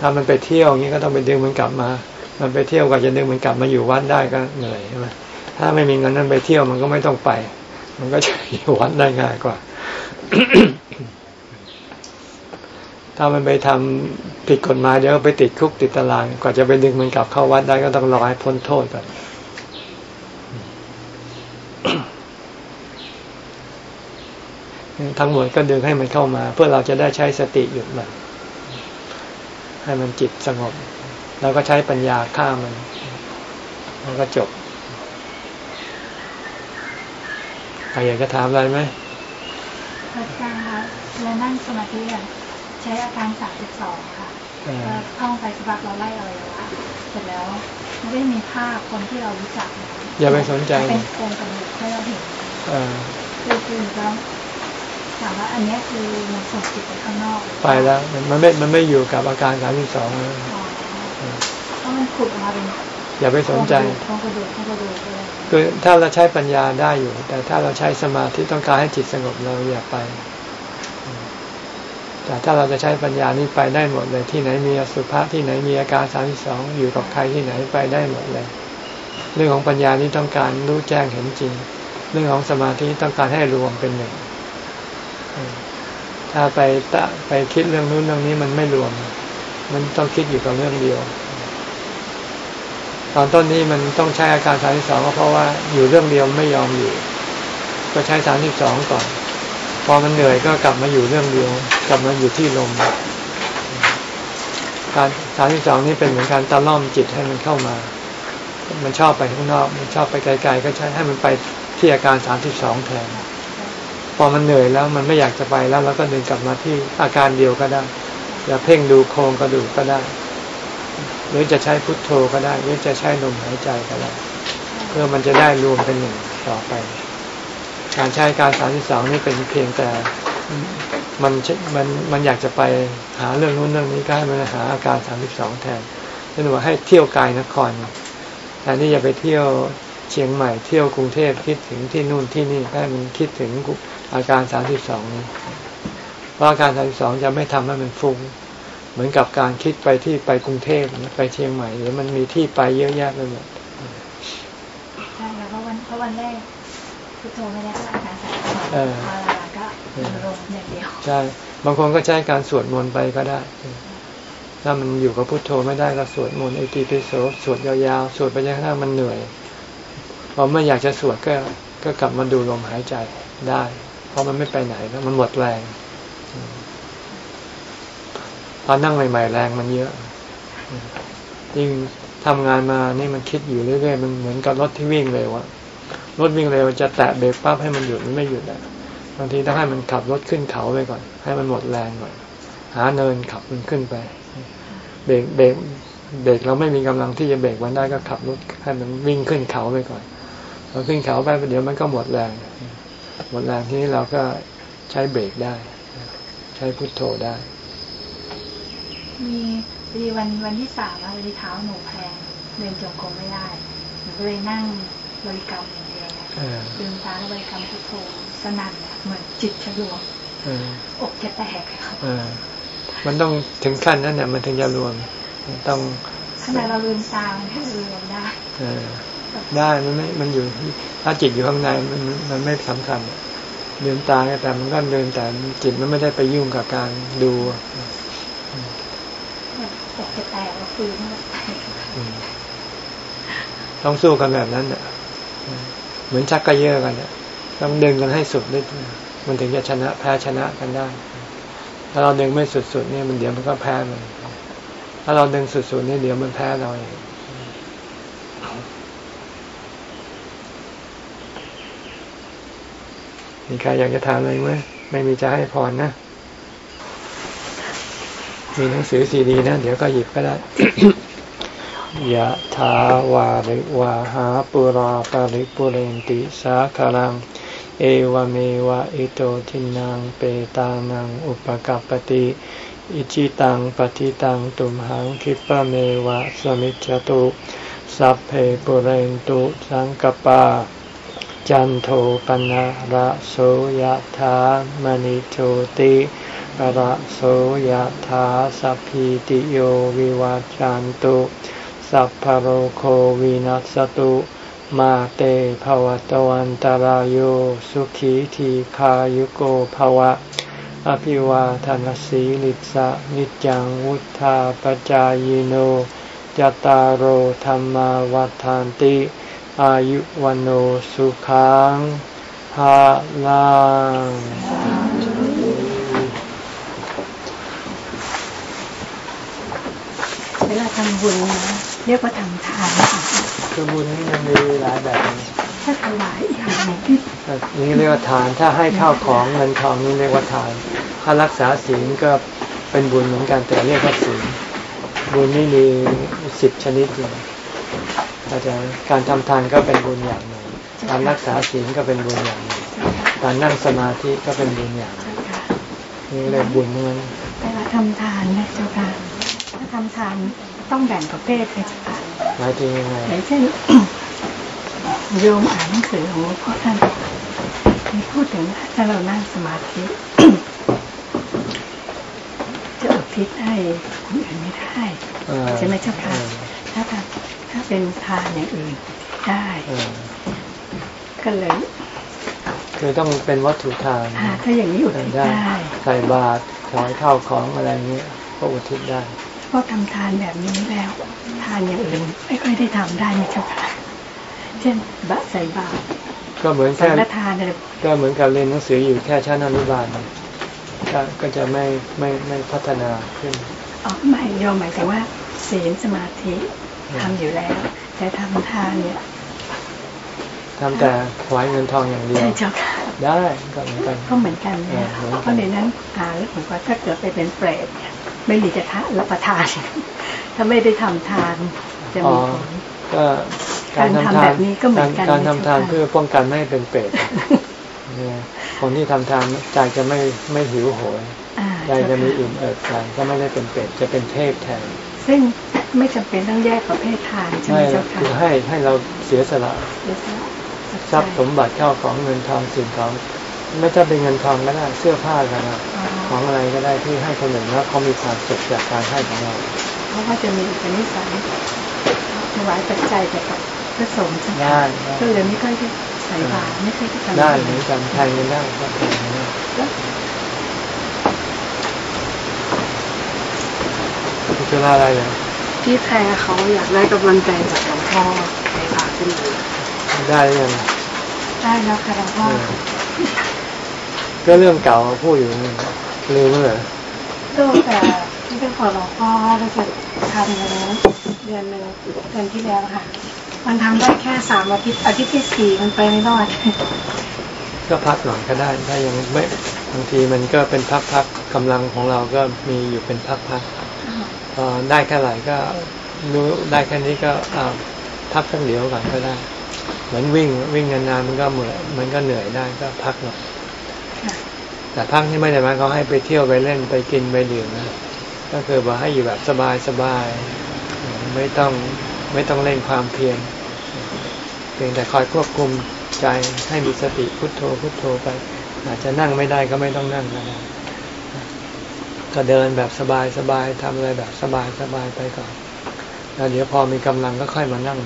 Speaker 1: ถ้ามันไปเที่ยวอย่างนี้ก็ต้องไปดึงมันกลับมา มันไปเที่ยวก็จะดึงมันกลับมาอยู่วัดได้ก็เหนื่อยใช่ไหมถ้าไม่มีเงินนั้นไปเที่ยวมันก็ไม่ต้องไป มันก็จะอยู่วัดได้ง่ายกว่า ถ้ามันไปทำผิดกฎหมายเดี๋ยวไปติดคุกติดตารางกว่าจะไปดึงมันกลับเข้าวัดได้ก็ต้องรอให้พ้นโทษก่อนทั้งหมดก็ดึงให้มันเข้ามา เพื่อเราจะได้ใช้สติหยุดมันให้มันจิตสงบ แล้วก็ใช้ปัญญาฆ่ามัน แล้วก็จบ ใครอยากจะถามอะไรไหม
Speaker 6: อาจารย์คะแล้วนั่งสมาธิใช้อาการสามสิบสองค่ะก็ท่องไปสักพักเราไล่อะไรวะเสร็จแล้วไม่ได้มีภาพคนที่เรารู้จัก
Speaker 1: อย่าไปสนใจ
Speaker 6: เป็นโครงกระดูกให้เราเห็นคือคือแล้วถามว่าอันนี้คือมันส่งจิตไปข้างนอก
Speaker 1: ไปแล้วมันไม่มันไม่อยู่กับอาการสามสิบสอง
Speaker 6: แล้วเพราะมันขุดออกมาเป็น
Speaker 1: อย่าไปสนใจคื คือถ้าเราใช้ปัญญาได้อยู่ แต่ถ้าเราใช้สมาธิต้องการให้จิตสงบเราอย่าไป แต่ถ้าเราจะใช้ปัญญานี้ไปได้หมดเลยที่ไหนมีอสุภะที่ไหนมีอาการสามสองอยู่กับใครที่ไหนไปได้หมดเลย เรื่องของปัญญานี้ต้องการรู้แจ้งเห็นจริง เรื่องของสมาธิต้องการให้รวมเป็นหนึ่งถ้าไปตะไปคิดเรื่องนู้นเรื่องนี้มันไม่รวม มันต้องคิดอยู่กับเรื่องเดียว ตอนต้นนี้มันต้องใช้อาการสามที่สองก็เพราะว่าอยู่เรื่องเดียวไม่ยอมอยู่ ก็ใช้สามที่สองก่อน พอมันเหนื่อยก็กลับมาอยู่เรื่องเดียว กลับมาอยู่ที่ลมการสามสิบสองนี่เป็นเหมือนการตะล่อมจิตให้มันเข้ามา มันชอบไปข้างนอก มันชอบไปไกล ๆ ก็ใช้ให้มันไปที่อาการสามสิบสองแทน พอมันเหนื่อยแล้วมันไม่อยากจะไปแล้วเราก็เดินกลับมาที่อาการเดียวก็ได้ อย่าเพ่งดูโครงกระดูกก็ได้ หรือจะใช้พุทโธก็ได้ หรือจะใช้ลมหายใจก็ได้ เพื่อมันจะได้รวมเป็นหนึ่งต่อไป การใช้การสามสิบสองนี่เป็นเพียงแต่มันมันมันอยากจะไปหาเรื่องนู้นเรื่องนี้ก็ให้มันหาอาการสามสิบสองแทนเช่นว่าให้เที่ยวกายนครแต่นี่อย่าไปเที่ยวเชียงใหม่เที่ยวกรุงเทพคิดถึงที่นู่นที่นี่ให้มันคิดถึงอาการสามสิบสองนี้เพราะอาการสามสิบสองจะไม่ทำให้มันฟุ้ง เหมือนกับการคิดไปที่ไปกรุงเทพไปเชียงใหม่หรือมันมีที่ไปเยอะแยะไปหมด
Speaker 6: ใช่ค่ะเพราะวันเพราะวันแรกพุทโธไม่ได้เข้าอาการสามสอง
Speaker 1: เออ
Speaker 6: พอหลังๆก็ลงอย่างเดียว
Speaker 1: ใช่บางคนก็ใช้การสวดมนต์ไปก็ได้ ถ้ามันอยู่กับพุทโธไม่ได้ก็สวดมนต์ไอติปิโสสวดยาวๆสวดไปจนกระทั่งมันเหนื่อยพอไม่อยากจะสวดก็ก็กลับมาดูลมหายใจได้ เพราะมันไม่ไปไหนแล้วมันหมดแรง พอนั่งใหม่ ๆ แรงมันเยอะ ยิ่งทำงานมานี่มันคิดอยู่เรื่อยๆมันเหมือนกับรถที่วิ่งเร็วอะรถวิ่งเร็วจะแตะเบรกปั๊บให้มันหยุดมันไม่หยุดอะบางทีต้องให้มันขับรถขึ้นเขาไปก่อน ให้มันหมดแรงก่อนหาเนินขับมันขึ้นไป เบรกเบรกเบรกเราไม่มีกำลังที่จะเบรกมันได้ก็ขับรถให้มันวิ่งขึ้นเขาไปก่อนพอขึ้นเขาไปเดี๋ยวมันก็หมดแรง หมดแรงทีนี้เราก็ใช้เบรกได้ ใช้พุทโธได้
Speaker 6: มีพอดีวันวันที่สามอะพอดีเท้าหนูแพงเดินจงกรมไม่ได้หนูก็เลยนั่งบริกรรมอย่างเดียว
Speaker 1: เออ
Speaker 6: ลืมตาแล้วบริกรรมพุทโธสนั่นอะเหมือนจิตฉลวง
Speaker 1: เออ
Speaker 6: อกจะแตกอะครับ
Speaker 1: เออมันต้องถึงขั้นนั้นเนี่ยมันถึงจะรวมต้อง
Speaker 6: ขณะเราลืมตามันก็รวมได้
Speaker 1: เออได้มันไม่มันอยู่ที่ถ้าจิตอยู่ข้างในมันมันไม่สำคัญลืมตาแต่มันก็ลืมแต่จิตมันไม่ได้ไปยุ่งกับการดู
Speaker 6: เหมือนอก จะแตกแล้วฟื้นต้
Speaker 1: องสู้กันแบบนั้นเนี่ยเหมือนชักกระเยอะกันเนี่ยต้องดึงกันให้สุดด้วยมันถึงจะชนะแพ้ชนะกันได้ ถ้าเราดึงไม่สุดๆเนี่ยมันเดี๋ยวมันก็แพ้มันถ้าเราดึงสุดๆเนี่ยเดี๋ยวมันแพ้เราเองมีใครอยากจะถามอะไรไหมไม่มีจะให้พรนะ มีหนังสือซีดีนะ เดี๋ยวก็หยิบก็ได้ยะถาวาริวาหาปุราปาริปุเรนติสาคารัง เอวเมวะอิโตทินังเปตานังอุปกัปปติอิจิตังปฏิตังตุมหังคิปะเมวะสมิจจตุสัพเพปุเรนตุสังกปา จันโทปนะระโสยถามณิโชติ ระโสยถาสัพพิติโยวิวาจันตุ สัพพโรโควินัสตุ มาเตภวตวันตารโยสุขีทีขายุโกภวะ อภิวาทานสีลิสะนิจังวุธาปจายโนจตารโหธรรมาวัฏานติ อายุวันโอสุขังภาลัง
Speaker 4: เวลาทำบุญนะเรียกว่าทำทานนะคะ
Speaker 1: คือบุญนี่มันมีหลายแบบนะ
Speaker 4: ถ้าถวายอีกอย่างหนึ่งที่
Speaker 1: นี่เรียกว่าทานถ้าให้ข้าวของเงินทองนี่เรียกว่าทานถ้ารักษาศีลก็เป็นบุญเหมือนกันแต่เรียกว่าศีลบุญนี่มีสิบชนิดอยู่อาจารย์การทำทานก็เป็นบุญอย่างหนึ่งการรักษาศีลก็เป็นบุญอย่างหนึ่งการนั่งสมาธิก็เป็นบุญอย่างหนึ่ง
Speaker 4: เจ้าค่ะ
Speaker 1: นี่เรียกบุญทั้งนั้น
Speaker 4: เวลาทำทานนะเจ้าค่ะ ถ้าทำทานต้องแบ่งประเภทเลยเจ้าค่ะ
Speaker 1: หมายถึงยังไง
Speaker 4: อย่างเช่นโยมอ่านหนังสือของหลวงพ่อท่านมีพูดถึงถ้าเรานั่งสมาธิจะอุทิศให้คนอื่นไม่ได้
Speaker 1: เออ
Speaker 4: ใช่ไหมเจ้าค่ะถ้าทานถ้าเป็นทานอย่างอื่นได้
Speaker 1: เออ
Speaker 4: ก็เลย
Speaker 1: คือต้องเป็นวัตถุทาน
Speaker 4: อ่าถ้าอย่างนี้อุทิศ
Speaker 1: ได้
Speaker 4: ได้
Speaker 1: ใส่บาตรถวายข้าวของอะไรเงี้ยก็อุทิศได้
Speaker 4: เพราะทำทานแบบนี้แล้ว ทานอย่างอื่นไม่ค่อยได้ทำได้ไหมเจ้าค่ะ เช่นบะใส่บาตร
Speaker 1: ก็เหมือน
Speaker 4: สั
Speaker 1: แค่
Speaker 4: งฆทานอะไร
Speaker 1: ก็เหมือนกับเรียนหนังสืออยู่แค่ชั้นอนุบาลก็ก็จะไม่ไม่ไม่พัฒนาขึ้น
Speaker 4: อ๋อไม่โยมหมายถึงว่าศีลสมาธิทำอยู่แล้ว แต่ทำทานเนี่ย
Speaker 1: ทำแต่ถวายเงินทองอย่างเดียว
Speaker 4: ใช่เจ้าค่ะ
Speaker 1: ได้ก็เหมือนกัน
Speaker 4: ก็เหมือนกันเนี่ย
Speaker 1: เออเหมือนกัน
Speaker 4: เพราะในนั้นอ่านแล้วผมว่าถ้าเกิดไปเป็นเปรตเนี่ย ไม่มีจะทะรับประทาน ถ้าไม่ได้ทำทานจะมีผล
Speaker 1: ก็การทำ
Speaker 4: การทำ
Speaker 1: ทา
Speaker 4: แบ
Speaker 1: น
Speaker 4: บนี้ก็เหมือนกัน
Speaker 1: การทำทาน
Speaker 4: ใช่ไหม
Speaker 1: เพื่อป้องกันไม่ให้เป็นเปรตเนี่ยคนที่ทำทานใจจะไม่ไม่หิวโหย
Speaker 4: อ่า
Speaker 1: ใจจะมีอิ่มเอิบใจก็ไม่ได้เป็นเปรตจะเป็นเทพแทน
Speaker 4: ซึ่งไม่จำเป็นต้องแยกประเภททานใช่ไหม
Speaker 1: ให้
Speaker 4: เจ้าค่ะ
Speaker 1: คือให้ให้เราเสียสละ
Speaker 4: เดี๋ยวจะ
Speaker 1: ทรัพย์สมบัติเข้าของเงินทองสิ่งของ ไม่ต้องเป็นเงินทองก็ได้เสื้อผ้าก็ได้
Speaker 4: อ๋อ
Speaker 1: ของอะไรก็ได้ที่ให้คนอื่นแล้วเขามีความสุขจากการให้ของเรา
Speaker 4: เพราะว่าจะมีอุปนิสัยถวายปัจจัยแต่กับพระสงฆ์ใช่ไหม
Speaker 1: ได้
Speaker 4: ก็เลยไม่ค่อยได้ใส่บาตรไม่ค่อยได้ทำ
Speaker 1: ได้เหมือนกันแทนกันได้ก็แทนกันได้พิจารณาอะไรเนี่ย
Speaker 5: พี่แพรเขาอยากได้กำลังใจจากหลวงพ่อในฝากขึ้นมา
Speaker 1: ได้หรือยัง
Speaker 4: ได้แล้วค่ะหลวงพ่อ
Speaker 1: เออก็เรื่องเก่าพูดอยู่นี่ ลืมเหรอ
Speaker 4: ก็แต่ที่เป็นขอหลวงพ่อเราจะทำแล้วเดือนหนึ่งเดือนที่แล้วค่ะ มันทำได้แค่สามอาทิตย์อาทิตย์ที่สี่มันไปไม่รอด
Speaker 1: ก็พักหน่อยก็ได้ถ้ายังไม่บางทีมันก็เป็นพักๆกำลังของเราก็มีอยู่เป็นพักๆพอได้แค่ไหร่ก็รู้ได้แค่นี้ก็อ่าพักสักเดียวก่อนก็ได้ เหมือนวิ่งวิ่งนานๆมันก็เหมื่อยมันก็เหนื่อยได้ก็พักหน่อย
Speaker 4: ค่ะ
Speaker 1: แต่พักนี่ไม่ได้หมายเขามให้ไปเที่ยวไปเล่นไปกินไปดื่มนะก็คือว่าให้อยู่แบบสบายสบายไม่ต้องไม่ต้องเล่นความเพียรเพียงแต่คอยควบคุมใจให้มีสติพุทโธพุทโธไป อาจจะนั่งไม่ได้ก็ไม่ต้องนั่งก็ได้ก็เดินแบบสบายสบายทำอะไรแบบสบายสบายไปก่อนแล้วเดี๋ยวพอมีกำลังก็ค่อยมานั่ง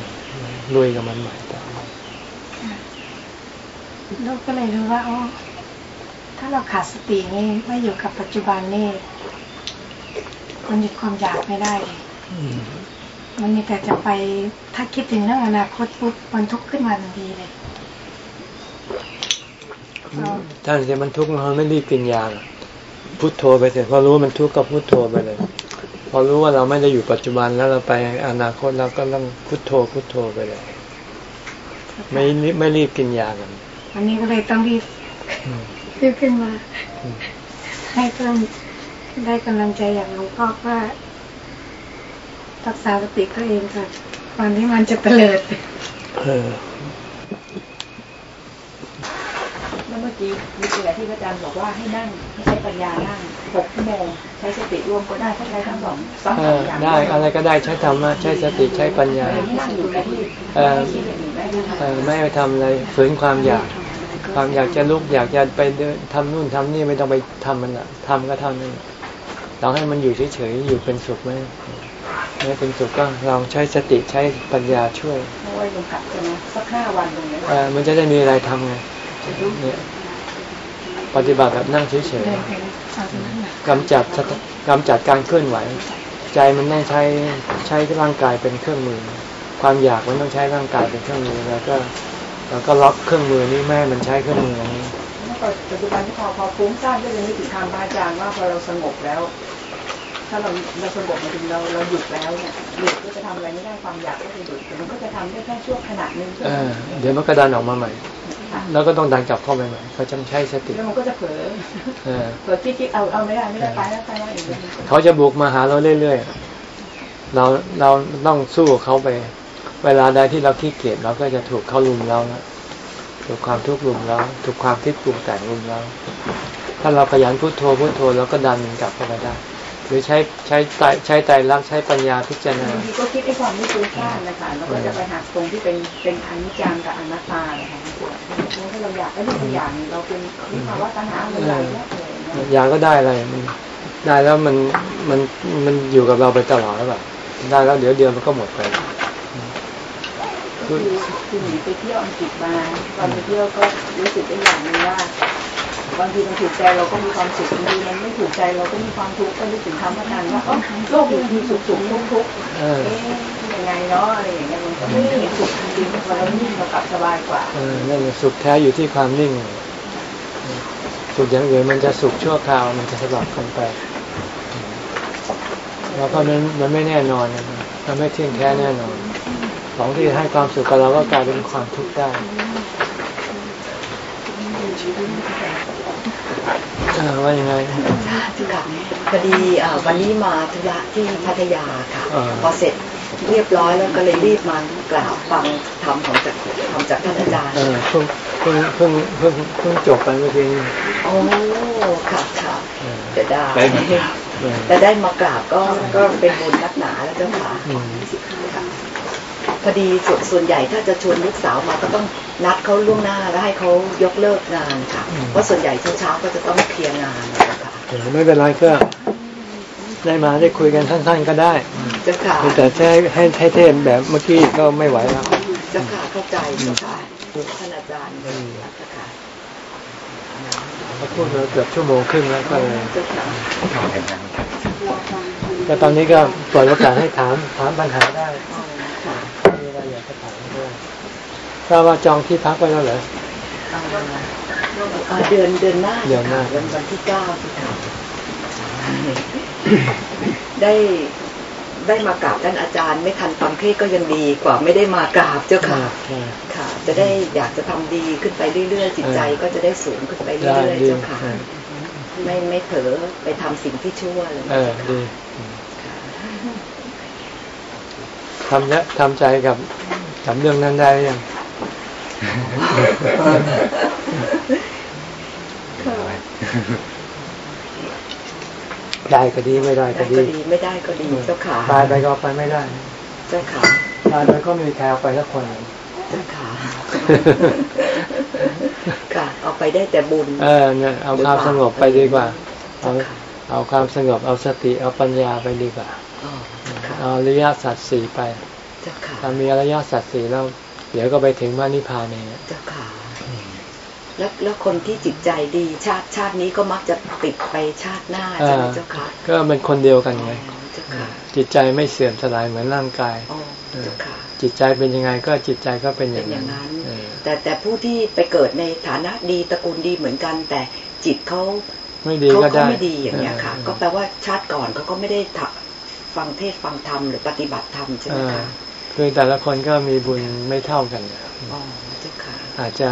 Speaker 1: ลุยกับมันใหม่ต่อ
Speaker 4: เราก็เลยรู้ว่าอ๋อ ถ้าเราขาดสตินี่ไม่อยู่กับปัจจุบันนี่มันหยุดความอยากไม่ได้เลย
Speaker 1: อืม
Speaker 4: มันมีแต่จะไปถ้าคิดถึงเรื่องอนาคตปุ๊บมันทุกข์ขึ้นมาทันทีเลย
Speaker 1: ถ้าจะมันทุกข์เราไม่รีบกินยาหรอกพุทโธไปเสร็จพอรู้ว่ามันทุกข์ก็พุทโธไปเลย พอรู้ว่าเราไม่ได้อยู่ปัจจุบันแล้วเราไปอนาคตเราก็ต้องพุทโธพุทโธไปเลย ไม่รีบไม่รีบกินยากัน
Speaker 4: อันนี้ก็เลยต้องรีบ
Speaker 1: อืม
Speaker 4: รีบขึ้นมา
Speaker 1: อืม
Speaker 4: ให้เพิ่มได้กำลังใจอย่างหลวงพ่อว่ารักษาสติตัวเองค่ะก่อนที่มันจะเตลิด
Speaker 1: เออ
Speaker 3: แล้วเมื่อกี้มีเสียที่พระอาจารย์บอกว่าให้นั่งให้ใช้ปัญญานั่งหกชั่วโมงใช้สติร่วมก็ได้ถ้าใช้ทั้งสองสอง
Speaker 1: เอ
Speaker 3: สาม
Speaker 1: อ
Speaker 3: อย่าง
Speaker 1: ได้อะไรก็ได้ใช้ธรรมะใช้สติใช้ปัญญา
Speaker 3: นั่งอยู่กับที่
Speaker 1: เออ
Speaker 3: ไม่คิดอย่างอื่นได้นะคะ
Speaker 1: เออไม่ไปทำอะไรฝืนความอยาก ความอยากจะลุกอยากจะไปเดินทำนู่นทำนี่ไม่ต้องไปทำมันละทำก็เท่านั้นเราให้มันอยู่เฉยๆอยู่เป็นสุขไหมไม่เป็นสุขก็ลองใช้สติใช้ปัญญาช่วย
Speaker 3: เพราะว่ายังกลับใช่ไหมสักห้าวันตรงนี้
Speaker 1: เออมันจะได้มีอะไรทำไงเนี่ยปฏิบัติแบบนั่งเฉย
Speaker 4: เดินไปเอาตรงนั้นน่ะ
Speaker 1: ๆกำจัดสติกำจัดการเคลื่อนไหว ใจมันต้องใช้ใช้ร่างกายเป็นเครื่องมือ ความอยากมันต้องใช้ร่างกายเป็นเครื่องมือแล้วก็ เราก็ล็อกเครื่องมือนี้ไม่ให้มันใช้เครื่องมือนี้
Speaker 3: เมื่อก่อนปัจจุบันที่พอพอฟุ้งซ่านก็เลยนึกถึงทางพระอาจารย์ว่าพอเราสงบแล้ว ถ้าเราเราสงบมาถึงเราเราหยุดแล้วเนี่ยหยุดก็จะทำอะไรไม่ได้ความอยากก็จะหยุดแต่มันก็จะทำได้แค่ช่วงขณะหนึงใช่
Speaker 1: เอ
Speaker 3: ไหม
Speaker 1: อเดี๋ยวมันก็ดันออกมาใหม่
Speaker 3: ค่ะ
Speaker 1: แล้วก็ต้องดันกลับเข้าไปใหม่เขาจะใช้สติ
Speaker 3: แล้วมันก็จะเผลอ
Speaker 1: เออ
Speaker 3: เผลอคิดๆเอาเอาไม่ได้ไม่ได้ไปแล้วไปแล้วอย่างเงี้ย
Speaker 1: เขาจะบุกมาหาเราเรื่อยๆเราเราต้องสู้กับเขาไป เวลาใดที่เราขี้เกียจเราก็จะถูกเขาลุมเรานะถูกความทุกข์ลุมเราถูกความคิดปรุงแต่งลุมเราถ้าเราขยันพุโทโธพุโทโธเราก็ดันมันกลับเข้าไปได้หรือใช้ใช้ไตรใช้ไตรลักษณ์ใช้ปัญญาพิจารณา
Speaker 3: บางทีก็คิดไอ้ความไม่ฟุ้งซ่านนะคะแล้วก็จะไปหักตรงที่เป็นเป็นอนิจจังกับอนัตตาเลยค่ะถ้าเราอยากได้ทุกอย่างเราเป็นวิภาวะตัณหาอะไรแล้วเลย
Speaker 1: อยากก็ได้อะไรมันได้แล้วมันมันมันอยู่กับเราไปตลอดแล้วแบบได้แล้วเดี๋ยวเดียวมันก็หมดไป
Speaker 3: คือคือหนีไปเที่ยวอังกฤษมาตอนไปเที่ยวก็รู้สึกได้อย่างหนึงว่าบางทีมันถูกใจเราก็มีความสุขบางทีมันไม่ถูกใจเราก็มีความทุกข์ก็นึกถึงคำพระนานว่าเอ้าโลกมีสุขสุขทุกข์ทุกข์
Speaker 1: เอ๊ะ
Speaker 3: ยังไงเนาะอะไรอย่างเงี้ยมันก็ไม่เห็นสุขจริงๆพอเรานิ่งเรากลับสบายกว่า
Speaker 1: เออนั่นแหละสุขแท้อยู่ที่ความนิ่ง สุขอย่างอื่นมันจะสุขชั่วคราวมันจะสลับกันไปแล้วก็นั้นมันไม่แน่นอนมันไม่เที่ยงแท้แน่นอน ของที่ให้ความสุขกับเราก็กลายเป็นความทุกข์ได้อ่าว่ายังไง
Speaker 7: ค่ะพอดีเอ่อวันนี้มาธุระที่พัทยาค่ะ
Speaker 1: อ่า
Speaker 7: พอเสร็จเรียบร้อยแล้วก็เลยรีบมากราบฟังธรรมของจากธรรมจากท่านอาจารย์
Speaker 1: เออเพิ่งเพิ่งเพิ่งเพิ่งเพิ่งจบไปเมื่อกี้นี้
Speaker 7: โอ้ค่ะค่ะ
Speaker 1: เออ
Speaker 7: จะได้
Speaker 1: ได้มากราบเออ
Speaker 7: แต่ได้มากราบก็ก็เป็นบุญนักหนาแล้วเจ้าค่ะ
Speaker 1: อืม
Speaker 7: ค่ะ พอดีส่วนส่วนใหญ่ถ้าจะชวนลูกสาวมาก็ต้องนัดเขาล่วงหน้าแล้วให้เขายกเลิกงานค่ะเพราะส่วนใหญ่เช้าๆก็จะต้องเคลียร์งานนะคะ
Speaker 1: เออไม่เป็นไรก็ได้มาได้คุยกันสั้นๆก็ได้
Speaker 7: เจ้าค่ะ
Speaker 1: แต่แค่ให้ให้เทศแบบเมื่อกี้ก็ไม่ไหวแล้ว
Speaker 7: เจ้าค่ะเข้าใจเจ้าค่ะท่านอาจารย์เจ้าค่ะ
Speaker 1: เขาพูดมาเกือบชั่วโมงครึ่งแล้วก็เลย
Speaker 7: เจ้าค่ะ
Speaker 1: ก็ตอนนี้ก็เปิดโอกาสให้ถามถามปัญหาได้
Speaker 7: อ๋อค่ะ
Speaker 1: มีอะไรอยากจะถามก็ได้ ทราบว่าจองที่พักไว้แล้วเหรอ
Speaker 7: อ่าอ่าเดือนเดือนหน้า
Speaker 1: เดือนหน้า
Speaker 7: ค่ะวันวันที่เก้าที่ค่ะได้ได้มากราบท่านอาจารย์ ไม่ทันฟังเทศน์ก็ยังดีกว่าไม่ได้มากราบเจ้าค่ะ
Speaker 1: ใช่
Speaker 7: ค่ะ จะได้อยากจะทำดีขึ้นไปเรื่อยๆจิตใจก็จะได้สูงขึ้นไปเรื่
Speaker 1: ได้
Speaker 7: อยๆ
Speaker 1: ดี
Speaker 7: เจ้าค่ะ
Speaker 1: เออ
Speaker 7: ไม่ไม่เผลอไปทำสิ่งที่ชั่วเลย
Speaker 1: เออดีทำและทำใจกับกับเรื่องนั้นได้หรือยัง ได้ก็ดีไม่ได้
Speaker 7: ได้
Speaker 1: ก็
Speaker 7: ก็
Speaker 1: ดี
Speaker 7: ดีไม่ได้ก็ดีเจ้าค่ะ
Speaker 1: ตายไปก็ไปไม่ได้
Speaker 7: เจ้าค่ะ
Speaker 1: ตายไปก็มีใครเอาไปสักคนหนึ่ง
Speaker 7: เจ้าค่ะค่ะ เอาไปได้แต่บุญ
Speaker 1: เออเนี่ยเอาความสงบไปดีกว่า เอา
Speaker 7: เจ้าค่ะ
Speaker 1: เอาความสงบเอาสติเอาปัญญาไปดีกว่า
Speaker 7: อ๋อค่ะ
Speaker 1: เอาอริยสัจสี่ไป
Speaker 7: เจ้าค่ะ
Speaker 1: ถ้ามีอริยสัจสี่แล้ว เดี๋ยวก็ไปถึงพระนิพพานเอง
Speaker 7: เจ้าค่ะแล้วแล้วคนที่จิตใจดีชาติชาตินี้ก็มักจะติดไปชาติหน้าใช่ไหมเจ้าค่ะ
Speaker 1: ก็เป็นคนเดียวกันไง
Speaker 7: อ๋อเจ้าค่ะ
Speaker 1: จิตใจไม่เสื่อมสลายเหมือนร่างกาย
Speaker 7: อ๋อเจ้าค่ะ
Speaker 1: จิตใจเป็นยังไงก็จิตใจก็เป็นอ
Speaker 7: เป็
Speaker 1: ย่านง
Speaker 7: อ
Speaker 1: นั้
Speaker 7: ย่านงนั้น
Speaker 1: เออ
Speaker 7: แต่แต่ผู้ที่ไปเกิดในฐานะดีตระกูลดีเหมือนกัน แต่จิตเขา
Speaker 1: ไม่ดี
Speaker 7: เขา
Speaker 1: ก็
Speaker 7: เขา
Speaker 1: ได้
Speaker 7: ไม่ดีอย่างเงี้ยค่ะ
Speaker 1: เออ
Speaker 7: ก็แปลว่าชาติก่อนเขาก็ไม่ได้ทำฟังเทศน์ฟังธรรมหรือปฏิบัติธรรมใช่ไหม
Speaker 1: เออ
Speaker 7: คะ
Speaker 1: คือแต่ละคนก็มีบุญไม่เท่ากัน
Speaker 7: อ๋อเจ้าค่ะ
Speaker 1: อาจจะ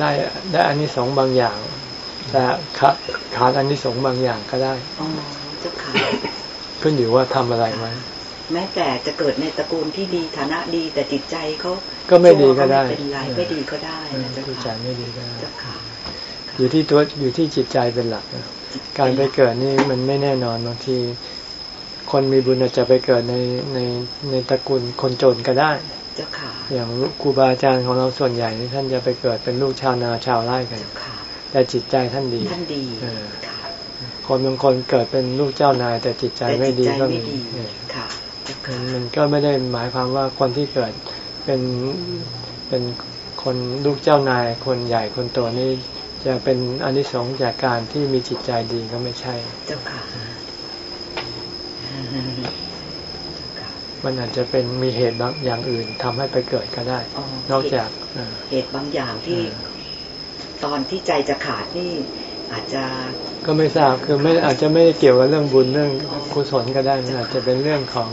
Speaker 1: ได้ได้อันนี้สงส์บางอย่างแต่ขาดขาดอันนี้สงส์บางอย่างก็ได้
Speaker 7: อ๋อเจ้าค่ะ
Speaker 1: ขึ้นอยู่ว่าทำอะไรไว้
Speaker 7: แม้แต่จะเกิดในตระกูลที่ดีฐานะดีแต่จิตใจเขา
Speaker 1: ก็ไม่ดีก็ได้
Speaker 7: ไม่เป็นไรไม่ดีก็ได้นะเจ้า
Speaker 1: จิตใจ
Speaker 7: ค่ะ
Speaker 1: ไม่ดีก็ได้
Speaker 7: เจ้าค่ะ
Speaker 1: อยู่ที่ตัวอยู่ที่จิตใจเป็นหลักนะการไปเกิดนี่มันไม่แน่นอนบางที คนมีบุญอาจจะไปเกิดในในในตระกูลคนจนก็ได้
Speaker 7: เจ้าค่ะ
Speaker 1: อย่างครูบาอาจารย์ของเราส่วนใหญ่นี่ท่านจะไปเกิดเป็นลูกชาวนาชาวไร่กัน
Speaker 7: เจ้าค่ะ
Speaker 1: แต่จิตใจท่านดี
Speaker 7: ท่านดี
Speaker 1: เออ
Speaker 7: ค่ะ
Speaker 1: คนบางคนเกิดเป็นลูกเจ้านาย แต่จิตใจ
Speaker 7: แต่
Speaker 1: ไม่
Speaker 7: จิต
Speaker 1: ดี
Speaker 7: ใจ
Speaker 1: ก็
Speaker 7: ไม่
Speaker 1: มี
Speaker 7: ดี
Speaker 1: เออ
Speaker 7: ค่ะเจ้า
Speaker 1: มั
Speaker 7: ค่ะ
Speaker 1: นมันก็ไม่ได้หมายความว่าคนที่เกิดเป็นเป็นคนลูกเจ้านาย คนใหญ่คนโตนี่จะเป็นอานิสงส์จากการที่มีจิตใจดีก็ไม่ใช่
Speaker 7: เจ้าค่ะ
Speaker 1: มันอาจจะเป็นมีเหตุบางอย่างอื่นทำให้ไปเกิดก็ได้
Speaker 7: อ๋อ
Speaker 1: นอกจากเออ
Speaker 7: เหตุบางอย่างที่ตอนที่ใจจะขาดนี่อาจจะ
Speaker 1: ก็ไม่ทราบคือไม่อาจจะไม่ได้เกี่ยวกับเรื่องบุญเรื่องกุศลก็ได้มันอาจจะเป็นเรื่องของ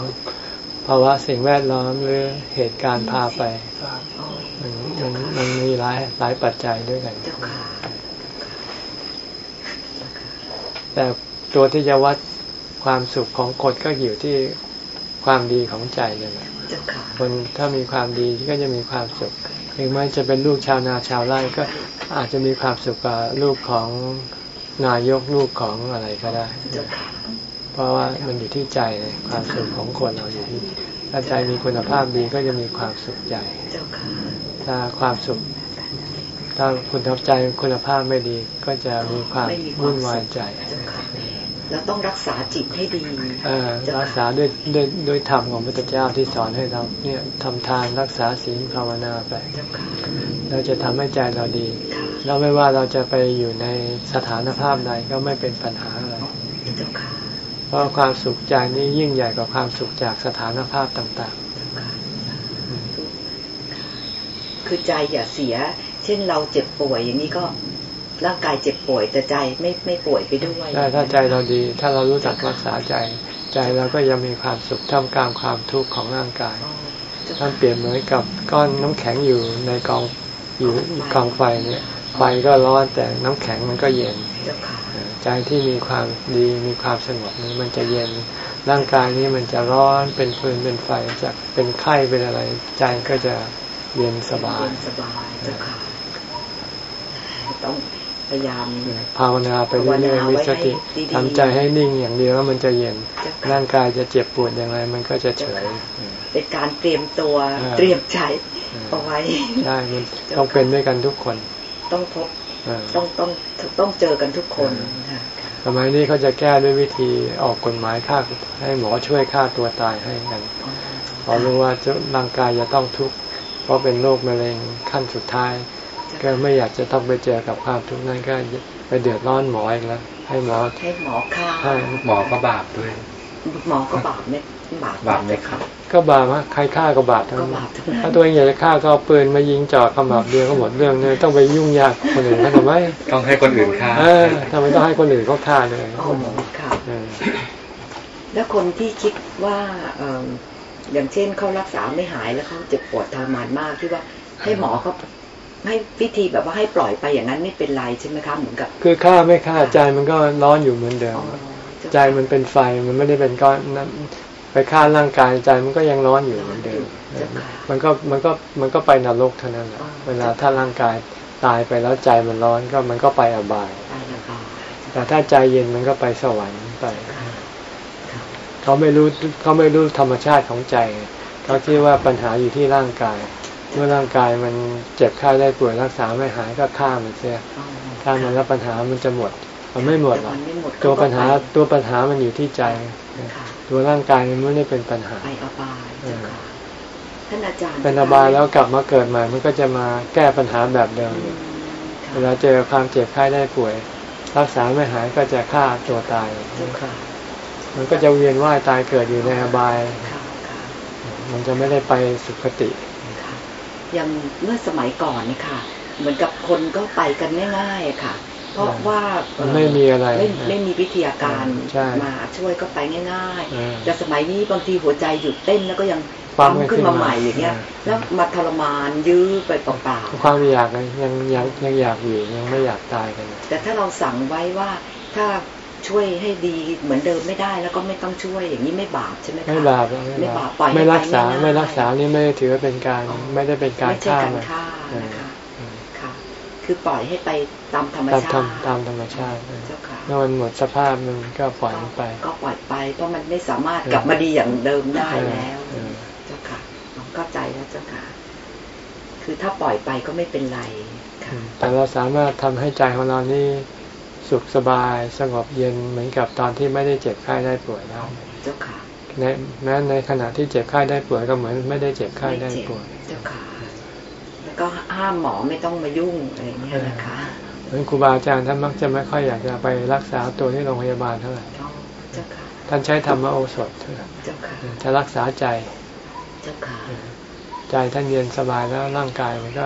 Speaker 1: ภาวะสิ่งแวดล้อมหรือเหตุการณ์พาไป
Speaker 7: อ๋อ
Speaker 1: มันมันมันมีหลายหลายปัจจัยด้วยกัน
Speaker 7: เจ้าค่ะ
Speaker 1: แต่ตัวที่จะวัด ความสุขของคนก็อยู่ที่ความดีของใจนี่แหละ
Speaker 7: เจ้าค่ะ
Speaker 1: คนถ้ามีความดีก็จะมีความสุขถึงแม้จะเป็นลูกชาวนาชาวไร่ก็อาจจะมีความสุขกับลูกของนายกลูกของอะไรก็ได้
Speaker 7: เจ้าค่ะ
Speaker 1: เพราะว่ามันอยู่ที่ใจความสุขของคนเราอยู่ที่ถ้าใจมีคุณภาพดีก็จะมีความสุขใจ
Speaker 7: เจ้าค่ะ
Speaker 1: ถ้าความสุข ถ้าคุณทับใจคุณภาพไม่ดีก็จะมีความ
Speaker 7: ไม่มีความ
Speaker 1: วุ่นวายใจ
Speaker 7: เจ้าค่ะแล้วต้องรักษาจิตให้ดี
Speaker 1: เอ่อรักษาด้วยด้วยด้วยธรรมของพระพุทธเจ้าที่สอนให้เราเนี่ยทำทานรักษาศีลภาวนาไป
Speaker 7: เจ้าค่ะ
Speaker 1: เราจะทำให้ใจเราดี
Speaker 7: ค่ะ
Speaker 1: แล้วไม่ว่าเราจะไปอยู่ในสถานภาพใดก็ไม่เป็นปัญหาอะไร
Speaker 7: เจ้าค่ะ
Speaker 1: เพราะความสุขใจนี้ยิ่งใหญ่กว่าความสุขจากสถานภาพต่าง
Speaker 7: เจ้าค่ะคือใจอย่าเสีย เช่นเราเจ็บป่วยอย่างนี้ก็ ร่างกายเจ็บป่วยแต่ใจไม่ไม่ป่วยไปด้วย
Speaker 1: ๆได้ถ้าใจเราดี ถ้าเรารู้จักรักษาใจใจ ใจเราก็ยังมีความสุขท่ามกลางความทุกข์ของร่างกาย
Speaker 7: อ๋อเจ้า
Speaker 1: ท่าน
Speaker 7: ค่ะ
Speaker 1: เปรียบเหมือนกับก้อนน้ำแข็งอยู่ในกองอยู่กองไฟเนี่ยไฟก็ร้อนแต่น้ำแข็งมันก็เย็น
Speaker 7: เจ้าค่ะ
Speaker 1: ใจที่มีความดีมีความสงบนี้มันจะเย็นร่างกายนี้มันจะร้อนเป็นฟืนเป็นไฟจะเป็นไข้เป็นอะไร ใจก็จะเย็นสบาย
Speaker 7: เย็นสบายเจ้าค่ะต้อง พยายาม
Speaker 1: ภาวนาไปเรื่อย
Speaker 7: ภาวนา
Speaker 1: ๆ
Speaker 7: ไว้
Speaker 1: มีสติ
Speaker 7: ให้ดีๆ
Speaker 1: ทำใจให้นิ่งอย่างเดียวแล้วมันจะเย็น
Speaker 7: เจ้าค่ะ
Speaker 1: ร่างกายจะเจ็บปวดอย่างไร มันก็จะเฉย
Speaker 7: เป็นการเตรียมตัว
Speaker 1: อ่า
Speaker 7: เตรียมใจเอาไว้
Speaker 1: ใช่มันต้องเป็นด้วยกันทุกคน
Speaker 7: ต้องพบ
Speaker 1: อ่า
Speaker 7: ต้องต้องต้องเจอกันทุกคนค่ะ
Speaker 1: สมัยนี้เขาจะแก้ด้วยวิธีออกกฎหมายฆ่าให้หมอช่วยฆ่าตัวตายให้กัน
Speaker 7: อ๋อ
Speaker 1: เพราะรู้ว่าเจ้าร่างกายจะต้องทุกข์เพราะเป็นโรคมะเร็งขั้นสุดท้าย ก็ไม่อยากจะต้องไปเจอกับความทุกข์นั้นก็ไปเดือดร้อนหมออีกแล้วให้หมอ
Speaker 7: ให้หมอฆ่า
Speaker 1: ให้
Speaker 8: หมอก็บาปด้วย
Speaker 7: หมอก็บาปไหมบาป
Speaker 8: บาปไหมครับ
Speaker 1: ก็บาปฮะใครฆ่าก็บาปทั้ง
Speaker 7: ก็
Speaker 1: นั้น
Speaker 7: บาปทั้งนั้น
Speaker 1: ถ้าตัวเองอยากจะฆ่าก็เอาปืนมายิงจ่อขมับเดียวก็หมดเรื่องเลยต้องไปยุ่งยากกับคนอื่นเขาทำไม
Speaker 8: ต้องให้คนอื่นฆ่า
Speaker 1: เออทำไมต้องให้คนอื่นเขาฆ่าเลย
Speaker 7: อ๋อค่ะ
Speaker 1: เออ
Speaker 7: แล้วคนที่คิดว่าเอิ่มอย่างเช่นเขารักษาไม่หายแล้วเขาเจ็บปวดทรมานมากที่ว่าให้หมอเขา ให้วิธีแบบว่าให้ปล่อยไปอย่างนั้นไม่เป็นไรใช่ไหมคะเหมือนกับ
Speaker 1: คือฆ่าไม่ฆ่าใจมันก็ร้อนอยู่เหมือนเดิม
Speaker 7: อ๋อ
Speaker 1: ใจมันเป็นไฟมันไม่ได้เป็นก้อนน้ำไปฆ่าร่างกายใจมันก็ยังร้อนอยู่เหมือนเดิม
Speaker 7: เจ้าค่ะ
Speaker 1: มันก็มันก็มันก็ไปนรกเท่านั้นแหละ
Speaker 7: อ๋อ
Speaker 1: เวลาถ้าร่างกายตายไปแล้วใจมันร้อนก็มันก็ไปอบาย
Speaker 7: ได้แล้วค่ะ
Speaker 1: แต่ถ้าใจเย็นมันก็ไปสวรรค์ไป
Speaker 7: ค่ะ
Speaker 1: เขาไม่รู้เขาไม่รู้ธรรมชาติของใจ เขาคิดว่าปัญหาอยู่ที่ร่างกาย เมื่อร่างกายมันเจ็บไข้ได้ป่วยรักษาไม่หายก็ฆ่ามันเสีย
Speaker 7: อ๋อ
Speaker 1: ฆ่ามันแล้วปัญหามันจะหมด มันไม่หมดหรอก
Speaker 7: แต่นไม่หมด
Speaker 1: ตัวปัญหา
Speaker 7: ก็ไป
Speaker 1: ตัวปัญหามันอยู่ที่ใจ
Speaker 7: ค่ะ
Speaker 1: ตัวร่างกายมันไม่ได้เป็นปัญหา
Speaker 7: ไปอบายเจ้าค่ะท่านอาจารย์
Speaker 1: เป็นอบายแล้วกลับมาเกิดใหม่ มันก็จะมาแก้ปัญหาแบบเดิม
Speaker 7: อืม
Speaker 1: เว
Speaker 7: ค่ะ
Speaker 1: ลาเจอความเจ็บไข้ได้ป่วย รักษาไม่หายก็จะฆ่าตัวตาย
Speaker 7: เจ้าค่ะ
Speaker 1: มันก็จะเวียนว่ายตายเกิดอยู่ในอบาย
Speaker 7: ค่ะค่ะ
Speaker 1: มันจะไม่ได้ไปสุคติ
Speaker 7: ค่ะ อย่างเมื่อสมัยก่อนเนี่ยค่ะเหมือนกับคนก็ไปกันง่ายๆอะค่ะ เพราะว่า
Speaker 1: มัน
Speaker 7: เอ่อ
Speaker 1: ไม่มีอะไร
Speaker 7: ไม่ไม่มีวิทยาการ
Speaker 1: ใช่
Speaker 7: มาช่วยก็ไปง่าย
Speaker 1: เออ
Speaker 7: ๆแต่สมัยนี้บางทีหัวใจหยุดเต้นแล้วก็ยัง
Speaker 1: ปั๊ม
Speaker 7: ปั๊ม
Speaker 1: ไม่
Speaker 7: ขึ้น
Speaker 1: ขึ้น
Speaker 7: มา
Speaker 1: มา
Speaker 7: ใหม่อย่างเงี้ย
Speaker 1: เออ
Speaker 7: แล้วมาทรมานยื้อไปเปล่า
Speaker 1: ความอยากยังยังยังอยากอยู่ยังไม่อยากตายกัน
Speaker 7: ๆแต่ถ้าเราสั่งไว้ว่าถ้า ช่วยให้ดีเหมือนเดิมไม่ได้แล้วก็ไม่ต้องช่วยอย่างนี้ไม่บาปใช่ไหมคะ
Speaker 1: ไม่บาป
Speaker 7: ไม่บาปปล่อยให้
Speaker 1: ไม่รักษา
Speaker 7: ไปง่ายๆ
Speaker 1: ไม่รักษานี่ไม่ได้ถือว่าเป็นการ
Speaker 7: อ๋อ
Speaker 1: ไม่ได้เป็นการ
Speaker 7: ไม่ใช่
Speaker 1: ฆ่า
Speaker 7: การ
Speaker 1: มัน
Speaker 7: ฆ่า
Speaker 1: เออ
Speaker 7: นะคะ
Speaker 1: เออ
Speaker 7: ค่ะ คือปล่อยให้ไปตามธรรม
Speaker 1: ตาม
Speaker 7: ชา
Speaker 1: ธรรม
Speaker 7: ติ
Speaker 1: ตามธรรมชาติเออ
Speaker 7: เจ้าค่ะ
Speaker 1: เมื่อมันหมดสภาพมันก็ปล่อยมันไป
Speaker 7: ก็ปล่อยไปเพราะมันไม่สามารถ
Speaker 1: เออก
Speaker 7: ลับมาดีอย่างเดิมได้แล้ว
Speaker 1: เออ
Speaker 7: เจ้าค่ะผมเข้าใจแล้วเจ้าค่ะคือถ้าปล่อยไปก็ไม่เป็นไรค่ะ
Speaker 1: แต่เราสามารถทำให้ใจของเรานี่ สุขสบายสงบเย็นเหมือนกับตอนที่ไม่ได้เจ็บไข้ได้ป่วยได้
Speaker 7: เจ้าค่ะ
Speaker 1: ในแม้ในขณะที่เจ็บไข้ได้ป่วยก็เหมือนไม่ได้เจ็บไข้ได้
Speaker 7: ม่เจ็บ
Speaker 1: ป่วย
Speaker 7: เจ้าค่ะแล้วก็ห้ามหมอไม่ต้องมายุ่งอะไรอย่างเงี้ยนะคะ
Speaker 1: เหมือนครูบาอาจารย์ท่านมักจะไม่ค่อยอยากจะไปรักษาตัวที่โรงพยาบาลเท่าไหร่
Speaker 7: อ๋อเจ้าค่ะ
Speaker 1: ท่านใช้ธรรมโอสถเท่านั้น
Speaker 7: เจ้าค่ะ
Speaker 1: จะรักษาใจ
Speaker 7: เจ้าค่ะ
Speaker 1: ใจท่านเย็นสบายแล้วร่างกายมันก็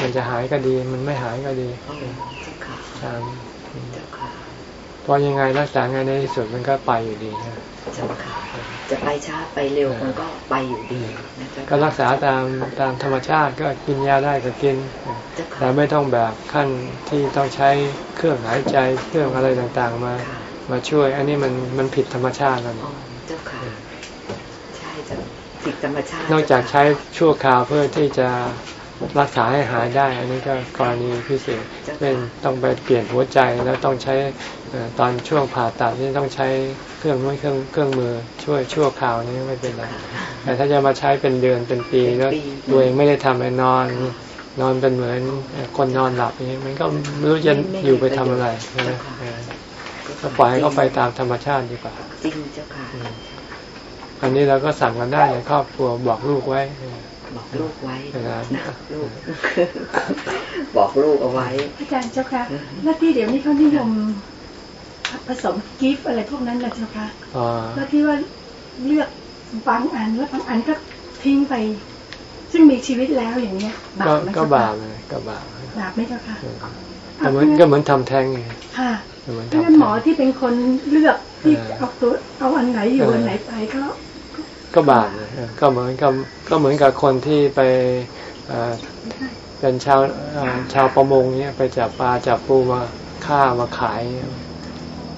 Speaker 1: มันจะหายก็ดี มันไม่หายก็ดี
Speaker 7: อ๋อเจ้าค่ะ
Speaker 1: ตาม
Speaker 7: เจ้าค่ะ
Speaker 1: เพราะยังไงรักษาไงในที่สุดมันก็ไปอยู่ดีนะ
Speaker 7: เจ้าค่ะจะไปช้าไปเร็วมันก็ไปอยู่ดีนะเจ้าค่ะ
Speaker 1: ก็รักษาตามตามธรรมชาติก็กินยาได้ก็กิน
Speaker 7: เจ้าค่ะ
Speaker 1: แต่ไม่ต้องแบบขั้นที่ต้องใช้เครื่องหายใจเครื่องอะไรต่างๆมา
Speaker 7: ค่ะ
Speaker 1: มาช่วย อันนี้มันมันผิดธรรมชาติแล้ว
Speaker 7: อ๋อเจ้าค่ะใช่จะผิดธรรมชาติ
Speaker 1: นอกจากใช้ชั่วคราวเพื่อที่จะรักษาให้หายได้ อันนี้ก็กรณีพิเศษเป็นต้องไปเปลี่ยนหัวใจแล้วต้องใช้เอ่อ ตอนช่วงผ่าตัดนี่ต้องใช้เครื่องมือเครื่องเครื่องมือช่วยชั่วคราวนี้ไม่เป็นไรแต่ถ้าจะมาใช้เป็นเดือนเป็นปีแล้วตัวเองไม่ได้ทำให้นอน นอนเป็นเหมือนคนนอนหลับอย่างนี้มันก็ไม่รู้จะอยู่ไปทำอะไรใช่ไหมเออก็ปล่อยให้เขาไปตามธรรมชาติดีกว่า
Speaker 7: จริงเจ้าค่ะ
Speaker 1: อันนี้เราก็สั่งกันได้ในครอบครัวบอกลูกไว้
Speaker 7: บอกลูกไว้
Speaker 1: เวลา
Speaker 7: นะลูกบอกลูกเอาไว้
Speaker 4: อาจารย์เจ้าค่ะแล้วที่เดี๋ยวนี้เขานิยม ผสมกิฟต์อะไรพวกนั้นนะเจ้าค่ะ
Speaker 1: อ่า
Speaker 4: แล้วที่ว่าเลือกบางอันแล้วบางอันก็ทิ้งไป ซึ่งมีชีวิตแล้วอย่างเงี้ย
Speaker 1: ก็
Speaker 4: ไหม
Speaker 1: ก็
Speaker 4: เจ้ค่ะ
Speaker 1: บาปเลยก็บาป
Speaker 4: บาปไหมเจ้าค่ะ
Speaker 1: ก็เหมือนก็เหมือนทำแท้งไง
Speaker 4: ค่ะ
Speaker 1: เหมือน
Speaker 4: เพราะฉะ
Speaker 1: ทำ
Speaker 4: นั้นหมอ
Speaker 1: ทาน
Speaker 4: ที่เป็นคนเลือกที่
Speaker 1: เออ
Speaker 4: เอาตัวเอาอันไหนอยู่
Speaker 1: เอออั
Speaker 4: อันไหนไปก็
Speaker 1: ก็บาปนะก็เหมือนกับก็เหมือนกับคนที่ไปเอ่อเป็นชาวเอ่อชาวประมงเนี่ยไปจับปลาจับปูมาฆ่ามาขายเนี่ย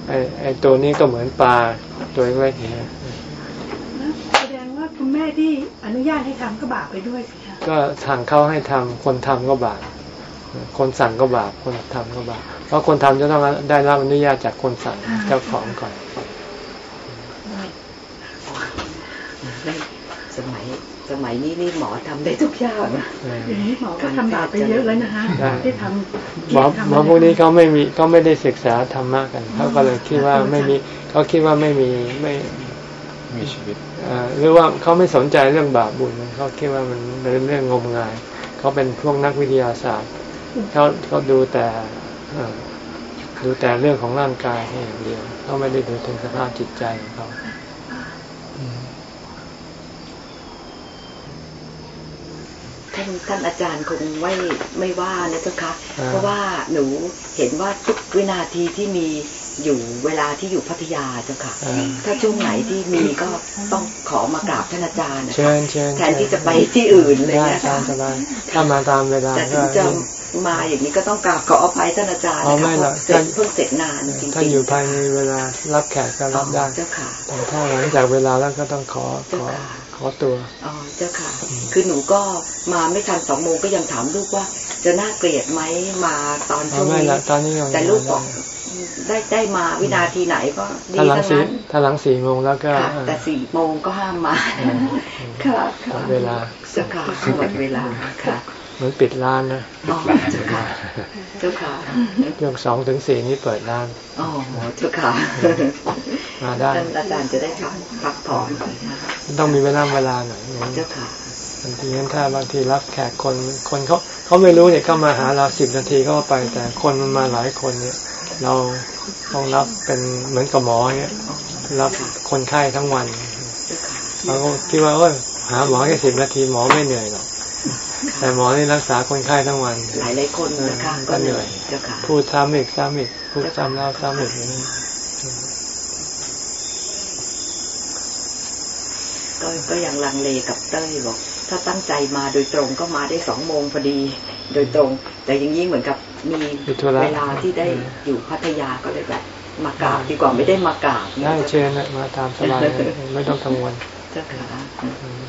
Speaker 1: ไอไอตัวนี้ก็เหมือนปลาตัวเล็กๆอย่างเงี้ย
Speaker 4: แสดงว่าคุณแม่ที่อนุญาตให้ทำก็บาปไปด้วยสิคะ
Speaker 1: ก็ทางเขาให้ทำคนทำก็บาปคนสั่งก็บาปคนทำก็บาปเพราะคนทำจะต้องได้รับอนุญาตจากคนสั่งเจ้าของก่อน
Speaker 7: ใน สมัยสมัยนี้นี่หมอทำได้ทุกอย่างนะ
Speaker 1: เออ
Speaker 4: อย่างนี้หมอก็ทำบาปไปเยอะแล้วนะคะ
Speaker 1: ใช่
Speaker 4: ที่ทำ
Speaker 1: หมอหมอพวกนี้เขาไม่มีเขาไม่ได้ศึกษาธรรมะกันเขาก็เลยคิดว่าไม่มีเขาคิดว่าไม่มีไม่
Speaker 8: มีชีวิต
Speaker 1: เอ่อหรือว่าเขาไม่สนใจเรื่องบาปบุญเขาคิดว่ามันเป็นเรื่องงมงายเขาเป็นพวกนักวิทยาศาสตร์เขาเขาดูแต่เอ่อดูแต่เรื่องของร่างกายให้อย่างเดียวเขาไม่ได้ดูถึงสภาพจิตใจของเขาอืม
Speaker 7: ท่านท่านอาจารย์คงไม่ไม่ว่านะเจ้าคะเพราะว่าหนูเห็นว่าทุกวินาทีที่มีอยู่เวลาที่อยู่พัทยาเจ้าค่ะ
Speaker 1: อ่า
Speaker 7: ถ้าช่วงไหนที่มีก็ต้องขอมากราบท่านอาจารย์นะ
Speaker 1: เชิ
Speaker 7: คะ
Speaker 1: ญเชิญ
Speaker 7: แทนที่จะไปที่อื่นเลย
Speaker 1: ได้
Speaker 7: นะ
Speaker 1: ตา
Speaker 7: คะ
Speaker 1: มสบายถ้ามาตามเวลา
Speaker 7: แต่ถึ
Speaker 1: ก็
Speaker 7: งจะมาอย่างนี้ก็ต้องกราบขออภัยท่านอาจารย์
Speaker 1: อ๋อ
Speaker 7: นะ
Speaker 1: ไม่
Speaker 7: คะ
Speaker 1: หรอก
Speaker 7: เสร็จเพิ่งเสร็จงานจริงๆ
Speaker 1: ถ้าอยู่ภายในเวลารับแขกก็รับได้
Speaker 7: เจ้าค่ะ
Speaker 1: แต่ถ้าหลังจากเวลาแล้วก็ต้องขอขอ ขอตัว
Speaker 7: อ๋อเจ้าค่ะ คือหนูก็มาไม่ทันสองโมงก็ยังถามลูกว่า จะน่าเกลียดไหมมาตอน
Speaker 1: เอา
Speaker 7: ช่วง
Speaker 1: ไม่
Speaker 7: นี้
Speaker 1: ละตอนนี้ยัง
Speaker 7: แต่ลูกบอกได้ได้มาวินาทีไหนก็ดี
Speaker 1: ถ้าหลัง
Speaker 7: ทั้ง
Speaker 1: สี่
Speaker 7: นั้น
Speaker 1: ถ้าหลังสี่โมงแล้วก็
Speaker 7: ค่ะ
Speaker 1: เออ
Speaker 7: แต่สี่โมงก็ห้ามมา
Speaker 1: เออ
Speaker 7: ค่ะ
Speaker 1: หมดเวลา
Speaker 7: เจ้าค่ะหมดเวลาค่ะ
Speaker 1: เหมือนปิดร้านนะ
Speaker 7: อ๋อเจ้าค่ะเจ้าค่ะ
Speaker 1: ช่วงสองถึงสี่นี่เปิดร้าน
Speaker 7: อ๋อเจ้าค่ะ
Speaker 1: มาได้
Speaker 7: ท่านอาจารย์จะได้พักพักผ่อนนะคะ
Speaker 1: ต้องมีเวลาเวลาหน่อย
Speaker 7: เจ้าค่ะ
Speaker 1: บางทีงั้นถ้าบางทีรับแขกคนคนเขาเขาไม่รู้เนี่ยเขามาหาเราสิบนาทีก็ไป แต่คนมันมาหลายคนเนี่ย เราต้องรับเป็นเหมือนกับหมอเนี่ยรับคนไข้ทั้งวัน
Speaker 7: เจ้าค่ะ
Speaker 1: เราก็คิดว่าเอ้ยหาหมอแค่สิบนาทีหมอไม่เหนื่อยหรอก แต่หมอนี่รักษาคนไข้ทั้งวัน
Speaker 7: หลายหลายๆคนนะคะ
Speaker 1: ก็
Speaker 7: ก็
Speaker 1: เห
Speaker 7: เห
Speaker 1: นื่
Speaker 7: นื่
Speaker 1: อ
Speaker 7: อยยเจ้าค่ะ
Speaker 1: พูดซ้ำอีกซ้ำอีกพูดซ้ำแล้วซ้ำอีกอย่างนี้
Speaker 7: ก็ก็ยังลังเลกับเต้ยบอกถ้าตั้งใจมาโดยตรงก็มาได้สองโมงพอดี โดยตรง แต่อย่างนี้เหมือนกับมี
Speaker 1: มีธุระ
Speaker 7: เวลาที่ได้อยู่พัทยาก็เลยแบบมากราบดีกว่าไม่ได้มากราบ
Speaker 1: ได้เชิญนะมาตามสบายเลยไม่ต้องกังวล
Speaker 7: เจ้าค่ะ
Speaker 1: อืม